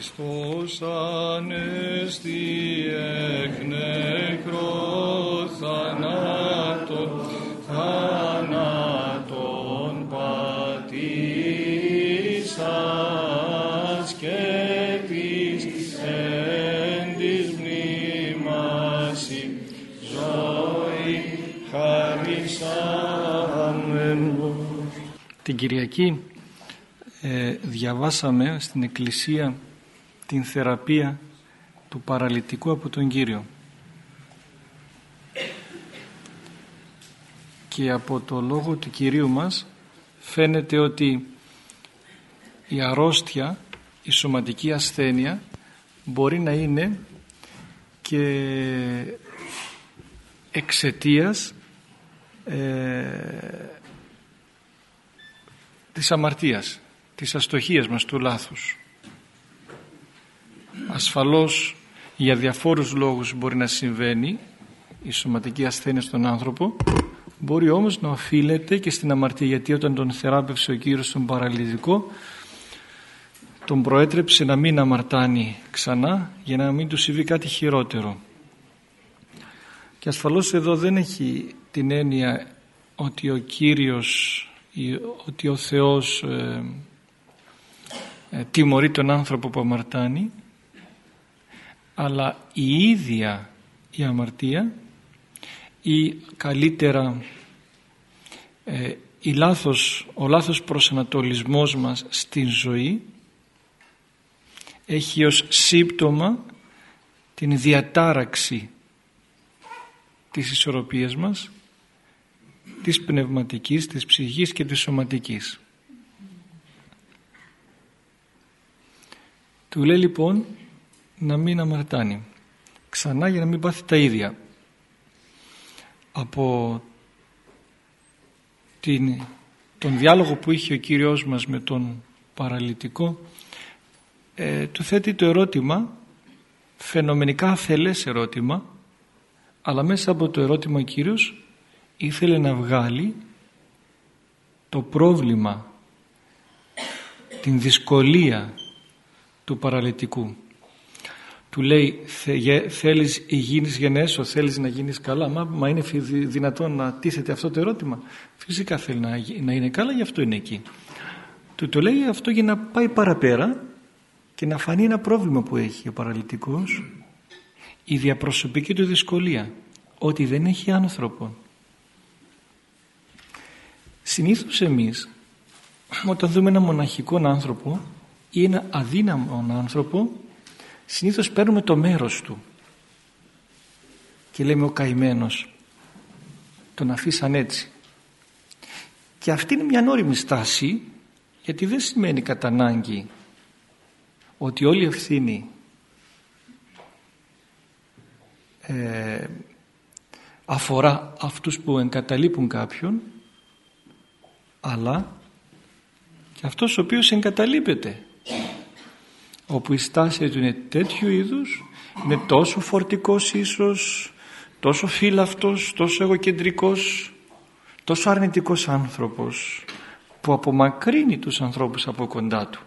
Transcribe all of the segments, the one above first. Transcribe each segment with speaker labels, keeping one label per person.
Speaker 1: Χριστός ανέστη εκ νεκρός θανάτων, θανάτων πατήσας και της εν της μνήμαση ζωή χαρισάμενο.
Speaker 2: Την Κυριακή ε, διαβάσαμε στην Εκκλησία την θεραπεία του παραλυτικού από τον Κύριο. Και από το λόγο του Κυρίου μας φαίνεται ότι η αρρώστια, η σωματική ασθένεια μπορεί να είναι και εξαιτίας ε, της αμαρτίας, της αστοχίας μας, του λάθους ασφαλώς για διαφόρους λόγους μπορεί να συμβαίνει η σωματική ασθένεια στον άνθρωπο μπορεί όμως να οφείλεται και στην αμαρτία γιατί όταν τον θεράπευσε ο Κύριος στον παραλυτικό τον προέτρεψε να μην αμαρτάνει ξανά για να μην του συμβεί κάτι χειρότερο. Και ασφαλώς εδώ δεν έχει την έννοια ότι ο Κύριος ότι ο Θεός ε, ε, τιμωρεί τον άνθρωπο που αμαρτάνει αλλά η ίδια η αμαρτία ή καλύτερα ε, η λάθος, ο λάθος προσανατολισμός μας στην ζωή έχει ως σύμπτωμα την διατάραξη της ισορροπίας μας της πνευματικής, της ψυχής και της σωματικής. Του λέει λοιπόν να μην αμαρτάνει. Ξανά για να μην πάθει τα ίδια. Από την, τον διάλογο που είχε ο Κύριος μας με τον παραλυτικό ε, του θέτει το ερώτημα φαινομενικά αφελές ερώτημα αλλά μέσα από το ερώτημα ο Κύριος ήθελε να βγάλει το πρόβλημα την δυσκολία του παραλυτικού του λέει θέλεις υγιεινής γενέσω, θέλεις να γίνεις καλά μα, μα είναι δυνατόν να τίθεται αυτό το ερώτημα. Φυσικά θέλει να, να είναι καλά γι' αυτό είναι εκεί. Του το λέει αυτό για να πάει παραπέρα και να φανεί ένα πρόβλημα που έχει ο παραλυτικός. Η διαπροσωπική του δυσκολία ότι δεν έχει άνθρωπο. Συνήθως εμείς όταν δούμε ένα μοναχικό άνθρωπο ή ένα αδύναμο άνθρωπο συνήθως παίρνουμε το μέρος του. Και λέμε ο καημένος τον αφήσαν έτσι. Και αυτή είναι μια νόριμη στάση γιατί δεν σημαίνει κατά ανάγκη ότι όλη η ευθύνη ε, αφορά αυτούς που εγκαταλείπουν κάποιον αλλά και αυτός ο οποίος εγκαταλείπεται όπου η στάση του είναι τέτοιου είδους είναι τόσο φορτικός ίσως τόσο φύλαυτος, τόσο εγωκεντρικός τόσο αρνητικός άνθρωπος που απομακρύνει τους ανθρώπους από κοντά του.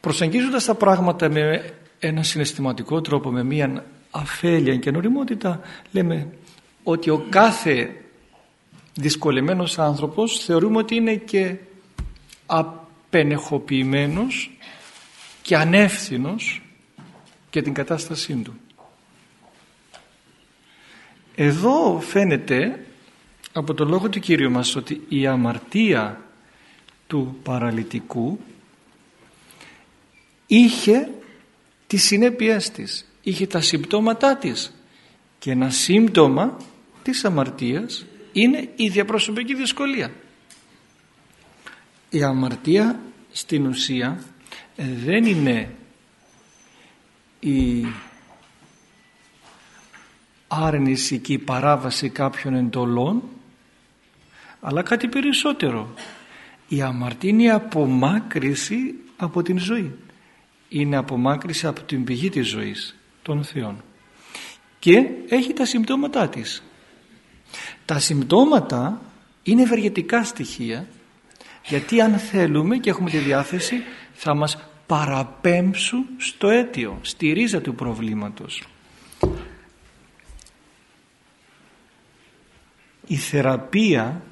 Speaker 2: Προσεγγίζοντας τα πράγματα με ένα συναισθηματικό τρόπο με μια αφέλεια και νοριμότητα λέμε ότι ο κάθε δυσκολεμένος άνθρωπος θεωρούμε ότι είναι και πενεχοποιημένος και ανεύθυνος για την κατάστασή του. Εδώ φαίνεται από το λόγο του Κύριου μας ότι η αμαρτία του παραλυτικού είχε τις συνέπειές της, είχε τα συμπτώματά της και ένα σύμπτωμα της αμαρτίας είναι η διαπροσωπική δυσκολία η αμαρτία στην ουσία ε, δεν είναι η άρνηση και η παράβαση κάποιων εντολών αλλά κάτι περισσότερο. Η αμαρτία είναι η απομάκρυση από την ζωή. Είναι απομάκρυση από την πηγή της ζωής των Θεών. Και έχει τα συμπτώματά της. Τα συμπτώματα είναι ευεργετικά στοιχεία γιατί αν θέλουμε και έχουμε τη διάθεση θα μας παραπέμψουν στο αίτιο, στη ρίζα του προβλήματος. Η θεραπεία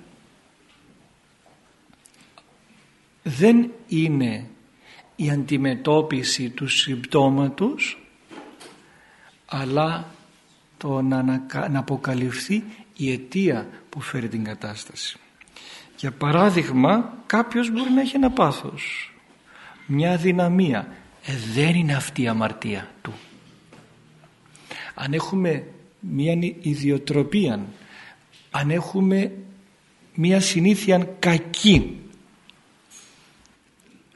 Speaker 2: δεν είναι η αντιμετώπιση του συμπτώματος αλλά το να, να αποκαλυφθεί η αιτία που φέρει την κατάσταση. Για παράδειγμα κάποιος μπορεί να έχει ένα πάθος, μια δυναμία. Ε, δεν είναι αυτή η αμαρτία του. Αν έχουμε μια ιδιοτροπία, αν έχουμε μια συνήθεια κακή,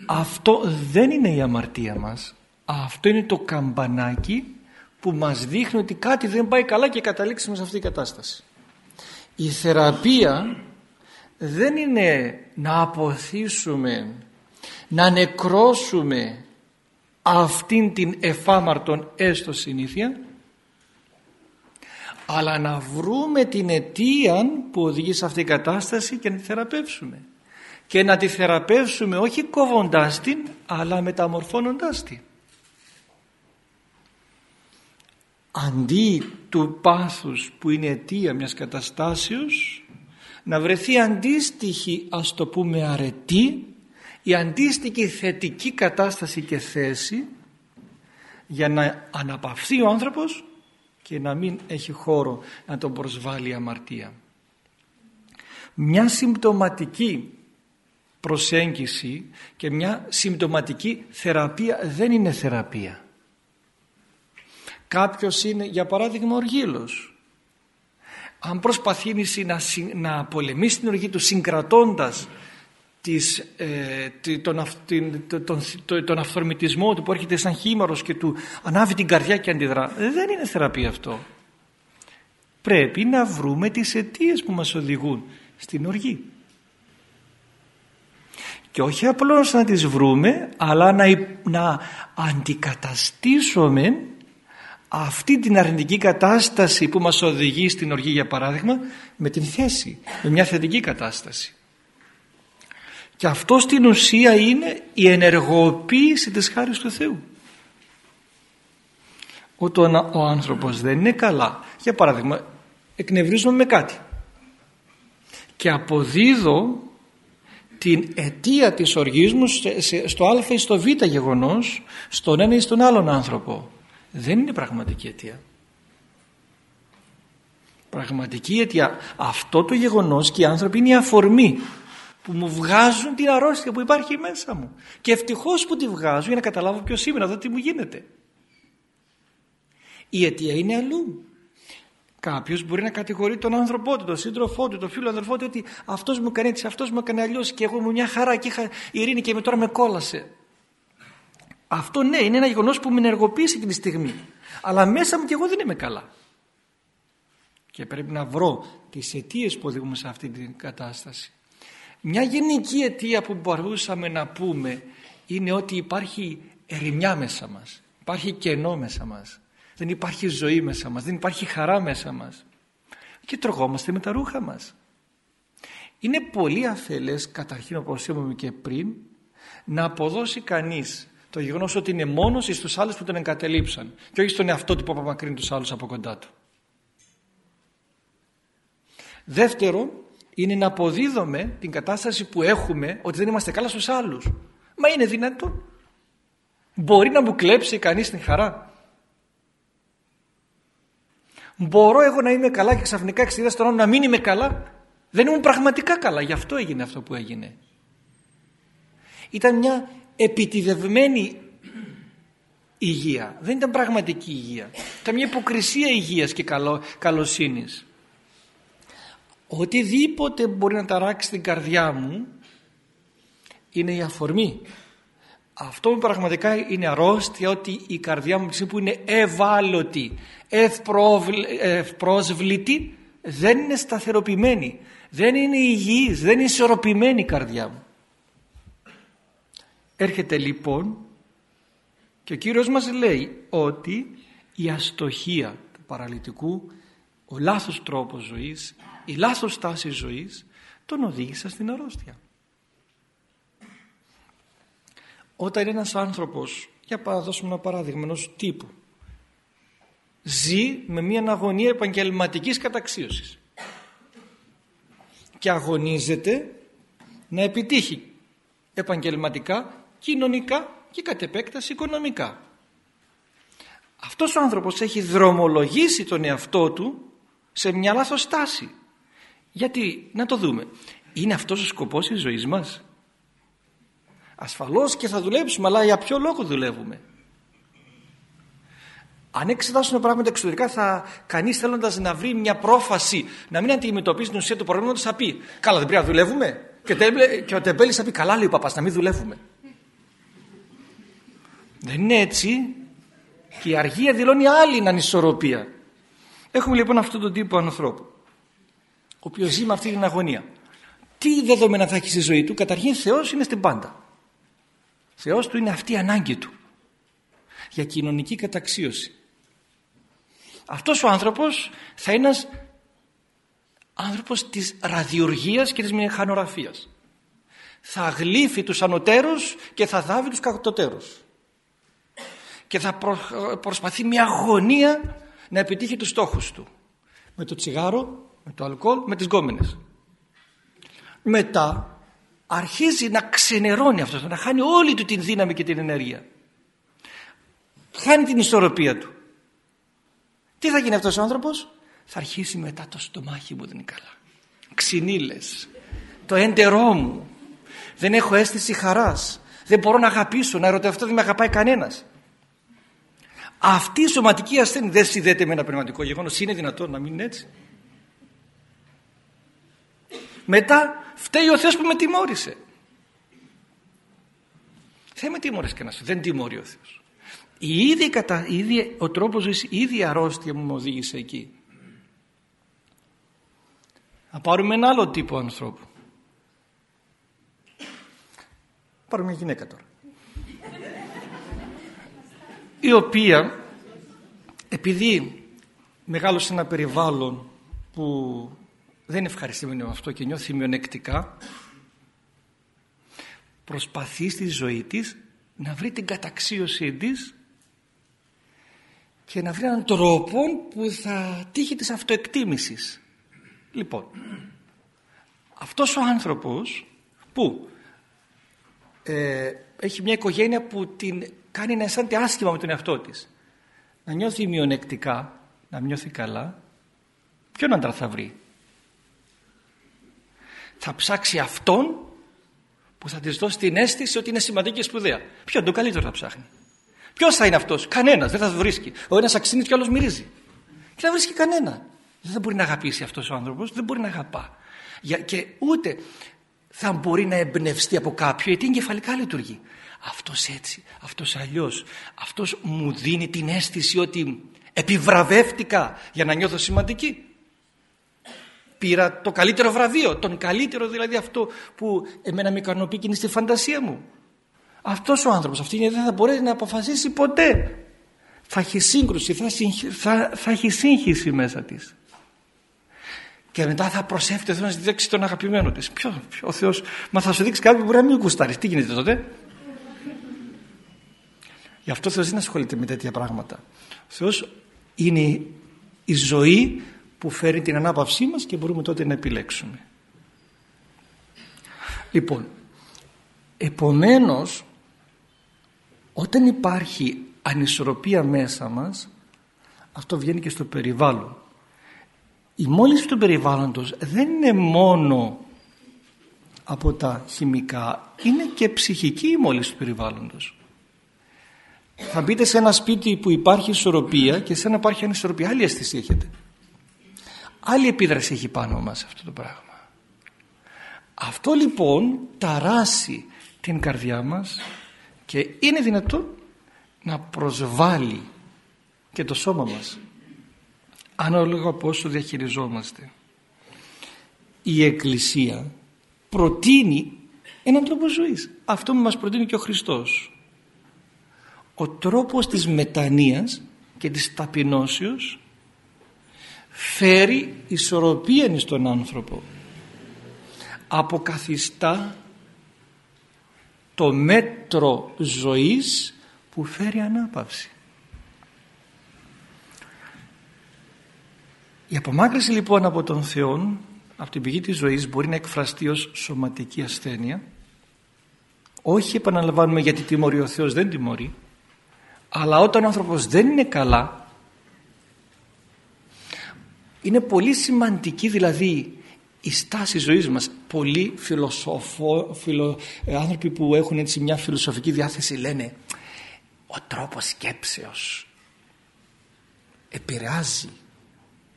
Speaker 2: αυτό δεν είναι η αμαρτία μας. Αυτό είναι το καμπανάκι που μας δείχνει ότι κάτι δεν πάει καλά και καταλήξουμε σε αυτή την κατάσταση. Η θεραπεία δεν είναι να αποθήσουμε, να νεκρώσουμε αυτήν την εφάμαρτον έστω συνήθεια αλλά να βρούμε την αιτία που οδηγεί σε αυτή την κατάσταση και να τη θεραπεύσουμε. Και να τη θεραπεύσουμε όχι κόβοντάς την αλλά μεταμορφώνοντάς την. Αντί του πάθους που είναι αιτία μιας καταστάσεως να βρεθεί αντίστοιχη ας το πούμε αρετή η αντίστοιχη θετική κατάσταση και θέση για να αναπαυθεί ο άνθρωπος και να μην έχει χώρο να τον προσβάλλει η αμαρτία. Μια συμπτωματική προσέγγιση και μια συμπτωματική θεραπεία δεν είναι θεραπεία. Κάποιος είναι για παράδειγμα οργήλος. Αν προσπαθεί να, να πολεμήσει την οργή του συγκρατώντας της, ε, τον, τον, τον, τον αυθορμητισμό του που έρχεται σαν χήμαρος και του ανάβει την καρδιά και αντιδρά. Ε, δεν είναι θεραπεία αυτό. Πρέπει να βρούμε τις αιτίες που μας οδηγούν στην οργή. Και όχι απλώς να τις βρούμε, αλλά να, να αντικαταστήσουμε αυτή την αρνητική κατάσταση που μας οδηγεί στην οργή για παράδειγμα με την θέση, με μια θετική κατάσταση. Και αυτό στην ουσία είναι η ενεργοποίηση της χάρης του Θεού. Όταν ο άνθρωπος δεν είναι καλά, για παράδειγμα εκνευρίζομαι με κάτι και αποδίδω την αιτία της οργής μου στο α ή στο β γεγονός στον ένα ή στον άλλον άνθρωπο δεν είναι πραγματική αιτία. Πραγματική αιτία αυτό το γεγονός και οι άνθρωποι είναι η αφορμή που μου βγάζουν την αρρώστια που υπάρχει μέσα μου. Και ευτυχώς που τη βγάζουν για να καταλάβω ποιος είμαι, να δω τι μου γίνεται. Η αιτία είναι αλλού. Κάποιος μπορεί να κατηγορεί τον άνθρωπό του, τον σύντροφό του, τον φίλο αδερφό του ότι αυτός μου έκανε έτσι, αυτός μου έκανε αλλιώς και εγώ μου μια χαρά και είχα ειρήνη και με τώρα με κόλασε. Αυτό ναι, είναι ένα γεγονός που με ενεργοποίησε εκείνη τη στιγμή. Αλλά μέσα μου και εγώ δεν είμαι καλά. Και πρέπει να βρω τις αιτίες που οδηγούμε σε αυτή την κατάσταση. Μια γενική αιτία που μπορούσαμε να πούμε είναι ότι υπάρχει ερημιά μέσα μας. Υπάρχει κενό μέσα μας. Δεν υπάρχει ζωή μέσα μας. Δεν υπάρχει χαρά μέσα μας. Και τρογόμαστε με τα ρούχα μας. Είναι πολύ αφελές καταρχήν όπως είπαμε και πριν να αποδώσει κανείς το γεγονός ότι είναι μόνος στου άλλους που τον εγκατελείψαν και όχι στον εαυτό του που απομακρύνει τους άλλους από κοντά του. Δεύτερον, είναι να αποδίδουμε την κατάσταση που έχουμε ότι δεν είμαστε καλά στους άλλους. Μα είναι δυνατόν. Μπορεί να μου κλέψει κανείς την χαρά. Μπορώ εγώ να είμαι καλά και ξαφνικά εξαιτία στον άλλον να μην είμαι καλά. Δεν ήμουν πραγματικά καλά. Γι' αυτό έγινε αυτό που έγινε. Ήταν μια επιτιδευμένη υγεία. Δεν ήταν πραγματική υγεία. Ήταν μια υποκρισία υγείας και καλό, καλοσύνης. Οτιδήποτε μπορεί να ταράξει την καρδιά μου είναι η αφορμή. Αυτό που πραγματικά είναι αρρώστια ότι η καρδιά μου που είναι ευάλωτη, ευπρόσβλητη δεν είναι σταθεροποιημένη, δεν είναι υγιής, δεν είναι ισορροπημένη η καρδιά μου. Έρχεται λοιπόν και ο Κύριος μας λέει ότι η αστοχία του παραλυτικού, ο λάθος τρόπος ζωής, η λάθος στάση ζωής τον οδήγησε στην αρρώστια. όταν ένας άνθρωπος, για να δώσουμε ένα παράδειγμα ενός τύπου, ζει με μια αγωνία επαγγελματικής καταξίωσης και αγωνίζεται να επιτύχει επαγγελματικά, κοινωνικά και κατ' επέκταση οικονομικά. Αυτός ο άνθρωπος έχει δρομολογήσει τον εαυτό του σε μια λάθος στάση. Γιατί, να το δούμε, είναι αυτός ο σκοπός της ζωής μας. Ασφαλώς και θα δουλέψουμε, αλλά για ποιο λόγο δουλεύουμε; Αν εξετάσουμε πράγματα εξωτερικά, θα κανείς θέλοντας να βρει μια πρόφαση να μην αντιμετωπίσει την ουσία του προβλήματος, θα πει: Καλά, δεν πρέπει να δουλεύουμε. Και, και ο Τεμπέλης θα πει: Καλά, λέει ο παπάς, να μην δουλεύουμε. Δεν είναι έτσι. Και η αργία δηλώνει άλλη ανισορροπία. Έχουμε λοιπόν αυτόν τον τύπο ανθρώπου, ο οποίος ζει με αυτή την αγωνία. Τι δεδομένα θα έχει στη ζωή του, καταρχήν Θεός είναι στην πάντα. Θεός του είναι αυτή η ανάγκη του για κοινωνική καταξίωση. Αυτός ο άνθρωπος θα είναι ένας άνθρωπος της ραδιοργίας και της μηχανογραφίας. Θα γλύφει τους ανωτέρους και θα δάβει τους κακοτέρους. Και θα προσπαθεί μια αγωνία να επιτύχει τους στόχους του. Με το τσιγάρο, με το αλκοόλ, με τις γκόμενες. Μετά αρχίζει να ξενερώνει αυτός, να χάνει όλη του την δύναμη και την ενέργεια. Χάνει την ισορροπία του. Τι θα γίνει αυτός ο άνθρωπος; Θα αρχίσει μετά το στομάχι μου δεν είναι καλά ξυνήλες το έντερό μου δεν έχω αίσθηση χαράς δεν μπορώ να αγαπήσω να ερωτευτώ δεν με αγαπάει κανένας αυτή η σωματική ασθένεια δεν συνδέεται με ένα πνευματικό γεγονός είναι δυνατόν να μην είναι έτσι μετά φταίει ο Θεός που με τιμώρησε δεν με τιμώρησε κανένας δεν τιμώρει ο Θεός η ίδια, κατα... η ίδια, ο τρόπος ζωής, η ίδια αρρώστια μου με οδήγησε εκεί. Να πάρουμε ένα άλλο τύπο ανθρώπου. Πάρουμε μια γυναίκα τώρα. Η οποία επειδή μεγάλωσε ένα περιβάλλον που δεν είναι ευχαριστημένο με αυτό και νιώθει μειονεκτικά προσπαθεί στη ζωή της να βρει την καταξίωσή της και να βρει έναν τρόπο που θα τύχει της αυτοεκτίμησης. Λοιπόν, αυτός ο άνθρωπος που ε, έχει μια οικογένεια που την κάνει να αισθάνεται άσχημα με τον εαυτό της, να νιώθει μειονεκτικά, να νιώθει καλά, ποιον άντρα θα βρει; Θα ψάξει αυτόν που θα της δώσει την αίσθηση ότι είναι σημαντική και σπουδαία. Ποιον, τον καλύτερο θα ψάχνει. Ποιος θα είναι αυτός, κανένας, δεν θα το βρίσκει. Ο ένας αξίνει και ο άλλος μυρίζει. Και δεν βρίσκει κανένα. Δεν μπορεί να αγαπήσει αυτός ο άνθρωπος, δεν μπορεί να αγαπά. Και ούτε θα μπορεί να εμπνευστεί από κάποιο, γιατί εγκεφαλικά λειτουργεί. Αυτός έτσι, αυτός αλλιώς. Αυτός μου δίνει την αίσθηση ότι επιβραβεύτηκα για να νιώθω σημαντική. Πήρα το καλύτερο βραβείο, τον καλύτερο δηλαδή αυτό που εμένα με ικανοποιεί και είναι στη φαντασία μου. Αυτός ο άνθρωπος, αυτή η δεν θα μπορέσει να αποφασίσει ποτέ. Θα έχει σύγκρουση, θα, θα, θα έχει σύγχυση μέσα της. Και μετά θα προσεύχεται ο Θεός να δείξει τον αγαπημένο της. Ποιο, ποιο, ο Θεός, μα θα σου δείξει κάτι που μπορεί να μην κουστάρεις. Τι γίνεται τότε; Γι' αυτό ο Θεός δεν ασχολείται με τέτοια πράγματα. Ο Θεός είναι η ζωή που φέρει την ανάπαυσή μας και μπορούμε τότε να επιλέξουμε. Λοιπόν, επομένως όταν υπάρχει ανισορροπία μέσα μας αυτό βγαίνει και στο περιβάλλον η μόλις του περιβάλλοντος δεν είναι μόνο από τα χημικά είναι και ψυχική η μόλις του περιβάλλοντος θα μπείτε σε ένα σπίτι που υπάρχει ισορροπία και σε ένα υπάρχει ανισορροπία άλλη αίσθηση έχετε. Άλλη επίδραση έχει πάνω μας αυτό το πράγμα. Αυτό λοιπόν ταράσει την καρδιά μας και είναι δυνατόν να προσβάλλει και το σώμα μας. Ανάλογα από όσο διαχειριζόμαστε. Η Εκκλησία προτείνει έναν τρόπο ζωής. Αυτό που μας προτείνει και ο Χριστός ο τρόπος της μετανοίας και της ταπεινώσεως φέρει ισορροπία στον άνθρωπο αποκαθιστά το μέτρο ζωής που φέρει ανάπαυση. Η απομάκρυση λοιπόν από τον Θεό, από την πηγή της ζωής μπορεί να εκφραστεί ως σωματική ασθένεια. Όχι επαναλαμβάνουμε γιατί τιμωρεί ο Θεός, δεν τιμωρεί. Αλλά όταν ο άνθρωπος δεν είναι καλά, είναι πολύ σημαντική δηλαδή η στάση ζωής μας. Πολλοί φιλοσοφο, φιλο, άνθρωποι που έχουν έτσι μια φιλοσοφική διάθεση λένε ο τρόπος σκέψεως επηρεάζει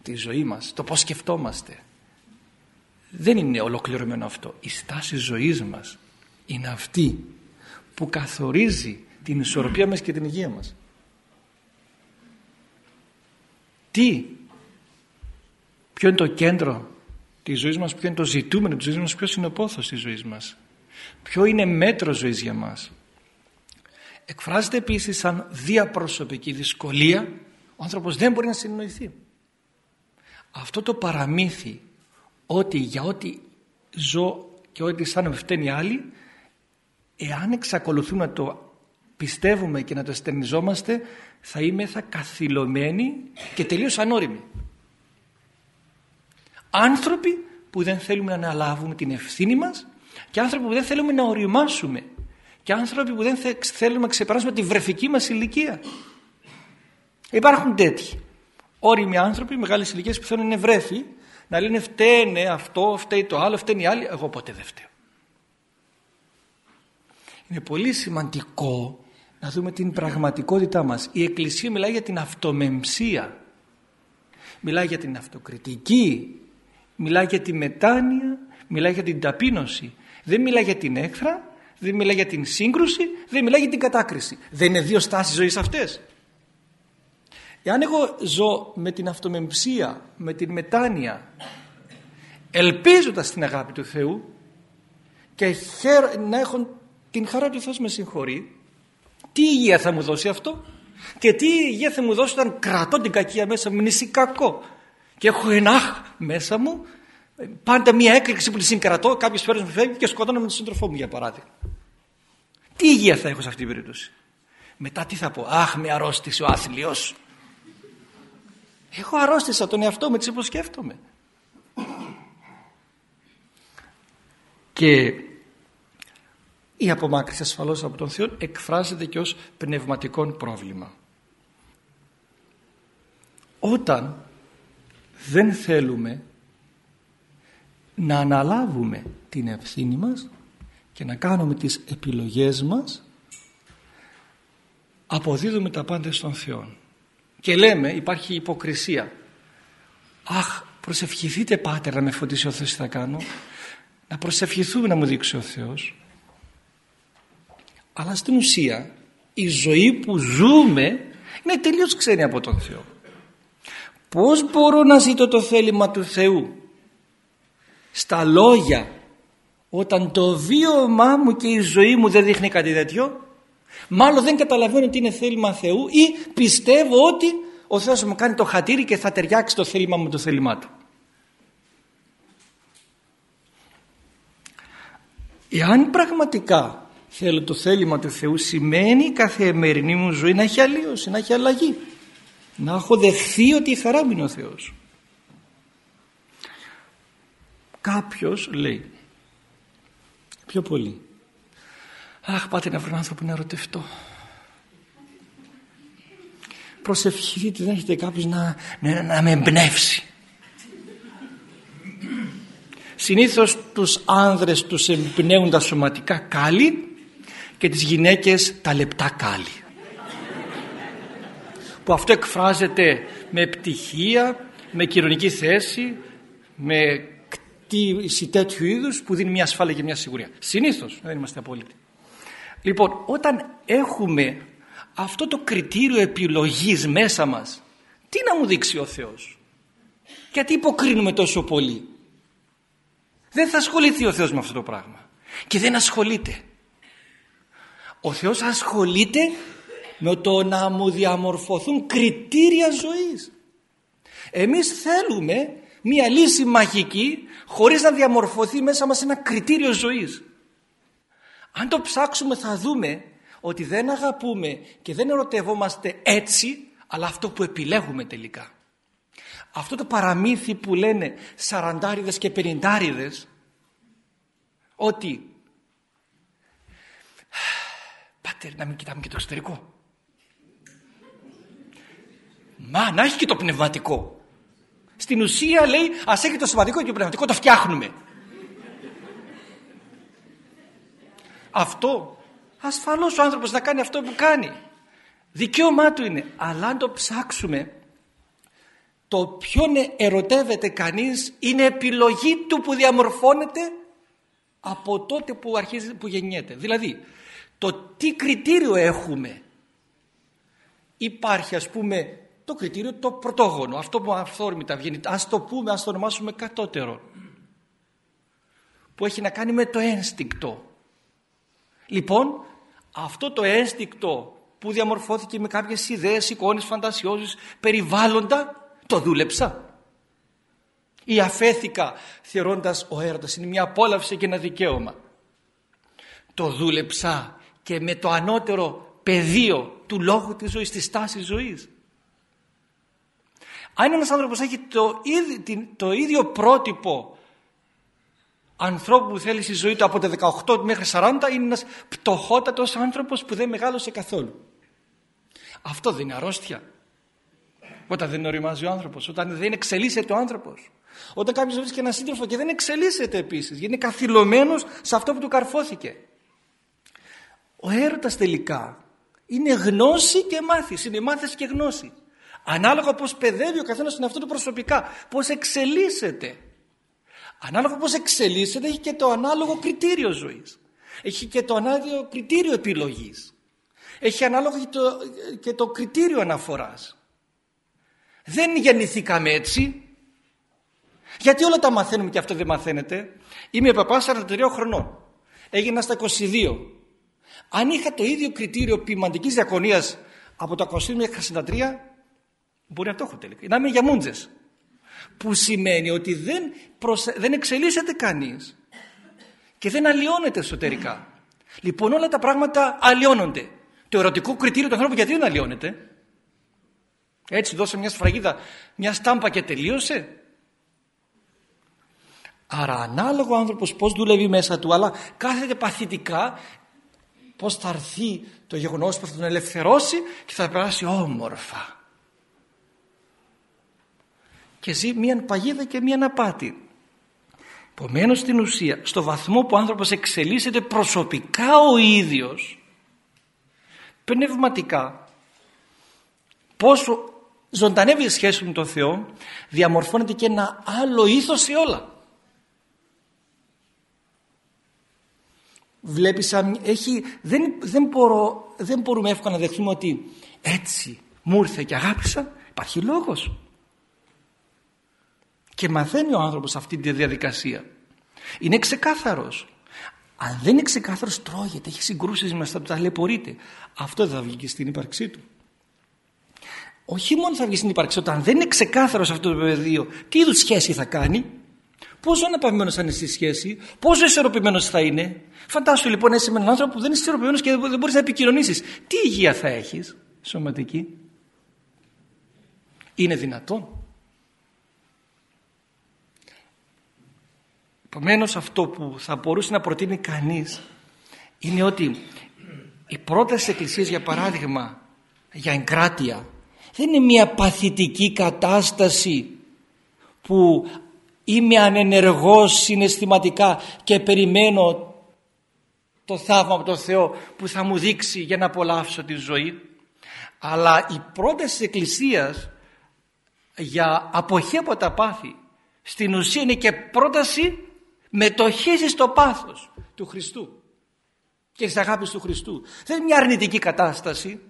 Speaker 2: τη ζωή μας, το πώς σκεφτόμαστε. Δεν είναι ολοκληρωμένο αυτό. Η στάση ζωής μας είναι αυτή που καθορίζει την ισορροπία μας και την υγεία μας. Τι, ποιο είναι το κέντρο της ζωής μας, ποιο είναι το ζητούμενο της ζωής μας, ποιος είναι ο πόθος της ζωής μας. Ποιο είναι μέτρο ζωής για μας. Εκφράζεται επίσης σαν διαπροσωπική δυσκολία ο άνθρωπος δεν μπορεί να συνεννοηθεί αυτό το παραμύθι ότι για ό,τι ζω και ό,τι αισθάνομαι φταίνει άλλοι εάν εξακολουθούμε να το πιστεύουμε και να το εστερνιζόμαστε θα είμαι θα καθυλωμένοι και τελείως ανώριμοι. Άνθρωποι που δεν θέλουμε να αναλάβουμε την ευθύνη μας και άνθρωποι που δεν θέλουμε να οριμάσουμε και άνθρωποι που δεν θέλουμε να ξεπεράσουμε τη βρεφική μας ηλικία. Υπάρχουν τέτοιοι όριμοι άνθρωποι μεγάλες ηλικίες που θέλουν είναι βρέφη να λένε φταίνε αυτό, φταίει το άλλο, φταίνει οι άλλοι, εγώ ποτέ δεν φταίω. Είναι πολύ σημαντικό να δούμε την πραγματικότητά μας. Η Εκκλησία μιλάει για την αυτομεμψία, μιλάει για την αυτοκριτική, μιλάει για τη μετάνοια, μιλάει για την ταπείνωση. Δεν μιλάει για την έκθρα, δεν μιλάει για την σύγκρουση, δεν μιλάει για την κατάκριση. Δεν είναι δύο στάσεις ζωής αυτές. Εάν εγώ ζω με την αυτομεμψία, με την μετάνοια, ελπίζοντας την αγάπη του Θεού και να έχω την χαρά του Θεός με συγχωρεί, τι υγεία θα μου δώσει αυτό; Και τι υγεία θα μου δώσει όταν κρατώ την κακία μέσα μου, νησί κακό; Και έχω ένα μέσα μου, πάντα μια έκρηξη που τη συγκρατώ, κάποιος φέρνει μου φεύγει και σκοτώνω με τον σύντροφό μου για παράδειγμα. Τι υγεία θα έχω σε αυτή την περίπτωση; Μετά τι θα πω, αχ με αρρώστησε ο άθλιος. Εγώ αρρώστησα τον εαυτό μου, έτσι όπως σκέφτομαι. Και η απομάκρυση ασφαλώς από τον Θεό εκφράζεται και ως πνευματικό πρόβλημα. Όταν δεν θέλουμε να αναλάβουμε την ευθύνη μας και να κάνουμε τις επιλογές μας αποδίδουμε τα πάντα στον Θεό. Και λέμε υπάρχει υποκρισία. Αχ προσευχηθείτε πάτερ να με φωτίσει ο Θεός τι θα κάνω. Να προσευχηθούμε να μου δείξει ο Θεός αλλά στην ουσία η ζωή που ζούμε είναι τελείως ξένη από τον Θεό πως μπορώ να ζητώ το θέλημα του Θεού; Στα λόγια όταν το βίωμά μου και η ζωή μου δεν δείχνει κάτι τέτοιο Μάλλον δεν καταλαβαίνω ότι είναι θέλημα Θεού ή πιστεύω ότι ο Θεός μου κάνει το χατήρι και θα ταιριάξει το θέλημα μου το θέλημά του. Εάν πραγματικά θέλω το θέλημα του Θεού σημαίνει η καθημερινή μου ζωή να έχει αλλίωση, να έχει αλλαγή. Να έχω δεχθεί ότι η χαρά μου είναι ο Θεός. Κάποιος λέει πιο πολύ Αχ, πάτε να βρω έναν άνθρωπο να ερωτευτώ. Προσευχηθείτε, δεν έχετε κάποιος να, να, να με εμπνεύσει. Συνήθως τους άνδρες τους εμπνέουν τα σωματικά κάλλη και τις γυναίκες τα λεπτά κάλλη. Που αυτό εκφράζεται με πτυχία, με κοινωνική θέση, με κτήση τέτοιου είδους που δίνει μια ασφάλεια και μια σιγουριά. Συνήθως, δεν είμαστε απόλυτοι. Λοιπόν, όταν έχουμε αυτό το κριτήριο επιλογής μέσα μας, τι να μου δείξει ο Θεός; Γιατί υποκρίνουμε τόσο πολύ; Δεν θα ασχοληθεί ο Θεός με αυτό το πράγμα. Και δεν ασχολείται. Ο Θεός ασχολείται με το να μου διαμορφωθούν κριτήρια ζωής. Εμείς θέλουμε μία λύση μαγική χωρίς να διαμορφωθεί μέσα μας ένα κριτήριο ζωής. Αν το ψάξουμε θα δούμε ότι δεν αγαπούμε και δεν ερωτευόμαστε έτσι, αλλά αυτό που επιλέγουμε τελικά. Αυτό το παραμύθι που λένε σαραντάριδες και πενιντάριδες, ότι πάτερ να μην κοιτάμε και το εξωτερικό. Μα να έχει και το πνευματικό. Στην ουσία λέει ας έχει το σωματικό και το πνευματικό το φτιάχνουμε. αυτό ασφαλώς ο άνθρωπος να κάνει αυτό που κάνει. Δικαίωμά του είναι. Αλλά αν το ψάξουμε το ποιον ερωτεύεται κανείς είναι επιλογή του που διαμορφώνεται από τότε που αρχίζει που γεννιέται. Δηλαδή το τι κριτήριο έχουμε. Υπάρχει ας πούμε το κριτήριο το πρωτόγονο αυτό που αυθόρμητα βγαίνει. Ας το πούμε ας το ονομάσουμε κατώτερο. Που έχει να κάνει με το ένστικτο. Λοιπόν αυτό το ένστικτο που διαμορφώθηκε με κάποιες ιδέες, εικόνες, φαντασιώσεις, περιβάλλοντα το δούλεψα. Ή αφέθηκα θεωρώντας ο έρωτας είναι μια απόλαυση και ένα δικαίωμα το δούλεψα και με το ανώτερο πεδίο του λόγου της ζωής, της τάσης ζωής αν ένας άνθρωπος έχει το, το ίδιο πρότυπο ανθρώπου που θέλει στη ζωή του από τα 18 μέχρι 40 είναι ένας πτωχότατος άνθρωπος που δεν μεγάλωσε καθόλου. Αυτό δεν είναι αρρώστια. Όταν δεν οριμάζει ο άνθρωπος, όταν δεν εξελίσσεται ο άνθρωπος. Όταν κάποιος βρίσκει ένα σύντροφο και δεν εξελίσσεται επίσης, γιατί είναι καθυλωμένος σε αυτό που του καρφώθηκε. Ο έρωτας τελικά είναι γνώση και μάθηση, είναι μάθηση και γνώση. Ανάλογα πώς παιδεύει ο καθένας τον εαυτό του προσωπικά, πώς εξελίσσεται. Ανάλογα πώς εξελίσσεται έχει και το ανάλογο κριτήριο ζωής. Έχει και το ανάλογο κριτήριο επιλογής. Έχει ανάλογο και το, και το κριτήριο αναφοράς. Δεν γεννηθήκαμε έτσι. Γιατί όλα τα μαθαίνουμε και αυτό δεν μαθαίνετε. Είμαι παπάς 43 χρονών. Έγινα στα 22. Αν είχα το ίδιο κριτήριο ποιμαντικής διακονίας από το 22 μέχρι 63 μπορεί να το έχω τελικά. Να είμαι για μούντζες που σημαίνει ότι δεν, δεν εξελίσσεται κανείς και δεν αλλοιώνεται εσωτερικά. Λοιπόν όλα τα πράγματα αλλοιώνονται. Το ερωτικό κριτήριο του ανθρώπου γιατί δεν αλλοιώνεται; Έτσι δώσε μια σφραγίδα, μια στάμπα και τελείωσε. Άρα ανάλογο ο άνθρωπος πώς δουλεύει μέσα του αλλά κάθεται παθητικά πώς θα έρθει το γεγονός που θα τον ελευθερώσει και θα περάσει όμορφα και ζει μία παγίδα και μία απάτη. Επομένως στην ουσία, στο βαθμό που ο άνθρωπος εξελίσσεται προσωπικά ο ίδιος, πνευματικά, πόσο ζωντανεύει η σχέση με τον Θεό, διαμορφώνεται και ένα άλλο ήθος σε όλα. Βλέπεις, έχει, δεν, δεν, μπορώ, δεν μπορούμε εύκολα να δεχθούμε ότι έτσι μου ήρθε και αγάπησα, υπάρχει λόγος. Και μαθαίνει ο άνθρωπος αυτή τη διαδικασία. Είναι ξεκάθαρος. Αν δεν είναι ξεκάθαρος τρώγεται, έχει συγκρούσεις μέσα του, ταλαιπωρείται. Αυτό δεν θα βγει και στην ύπαρξή του. Όχι μόνο θα βγει στην ύπαρξή του, όταν δεν είναι ξεκάθαρος αυτό το πεδίο, τι είδους σχέση θα κάνει, πόσο αναπαυμένος θα είναι στη σχέση, πόσο ισορροπημένος θα είναι. Φαντάσου λοιπόν είσαι με έναν άνθρωπο που δεν είσαι ισορροπημένος και δεν μπορείς να επικοινωνήσεις. Τι υγεία θα έχεις σωματική; Είναι δυνατόν. Επομένως αυτό που θα μπορούσε να προτείνει κανείς είναι ότι η πρόταση της Εκκλησίας για παράδειγμα για εγκράτεια δεν είναι μια παθητική κατάσταση που είμαι ανενεργός συναισθηματικά και περιμένω το θαύμα από τον Θεό που θα μου δείξει για να απολαύσω τη ζωή αλλά η πρόταση της Εκκλησίας για αποχή από τα πάθη στην ουσία είναι και πρόταση μετοχίζει στο πάθος του Χριστού και της αγάπης του Χριστού. Δεν είναι μια αρνητική κατάσταση.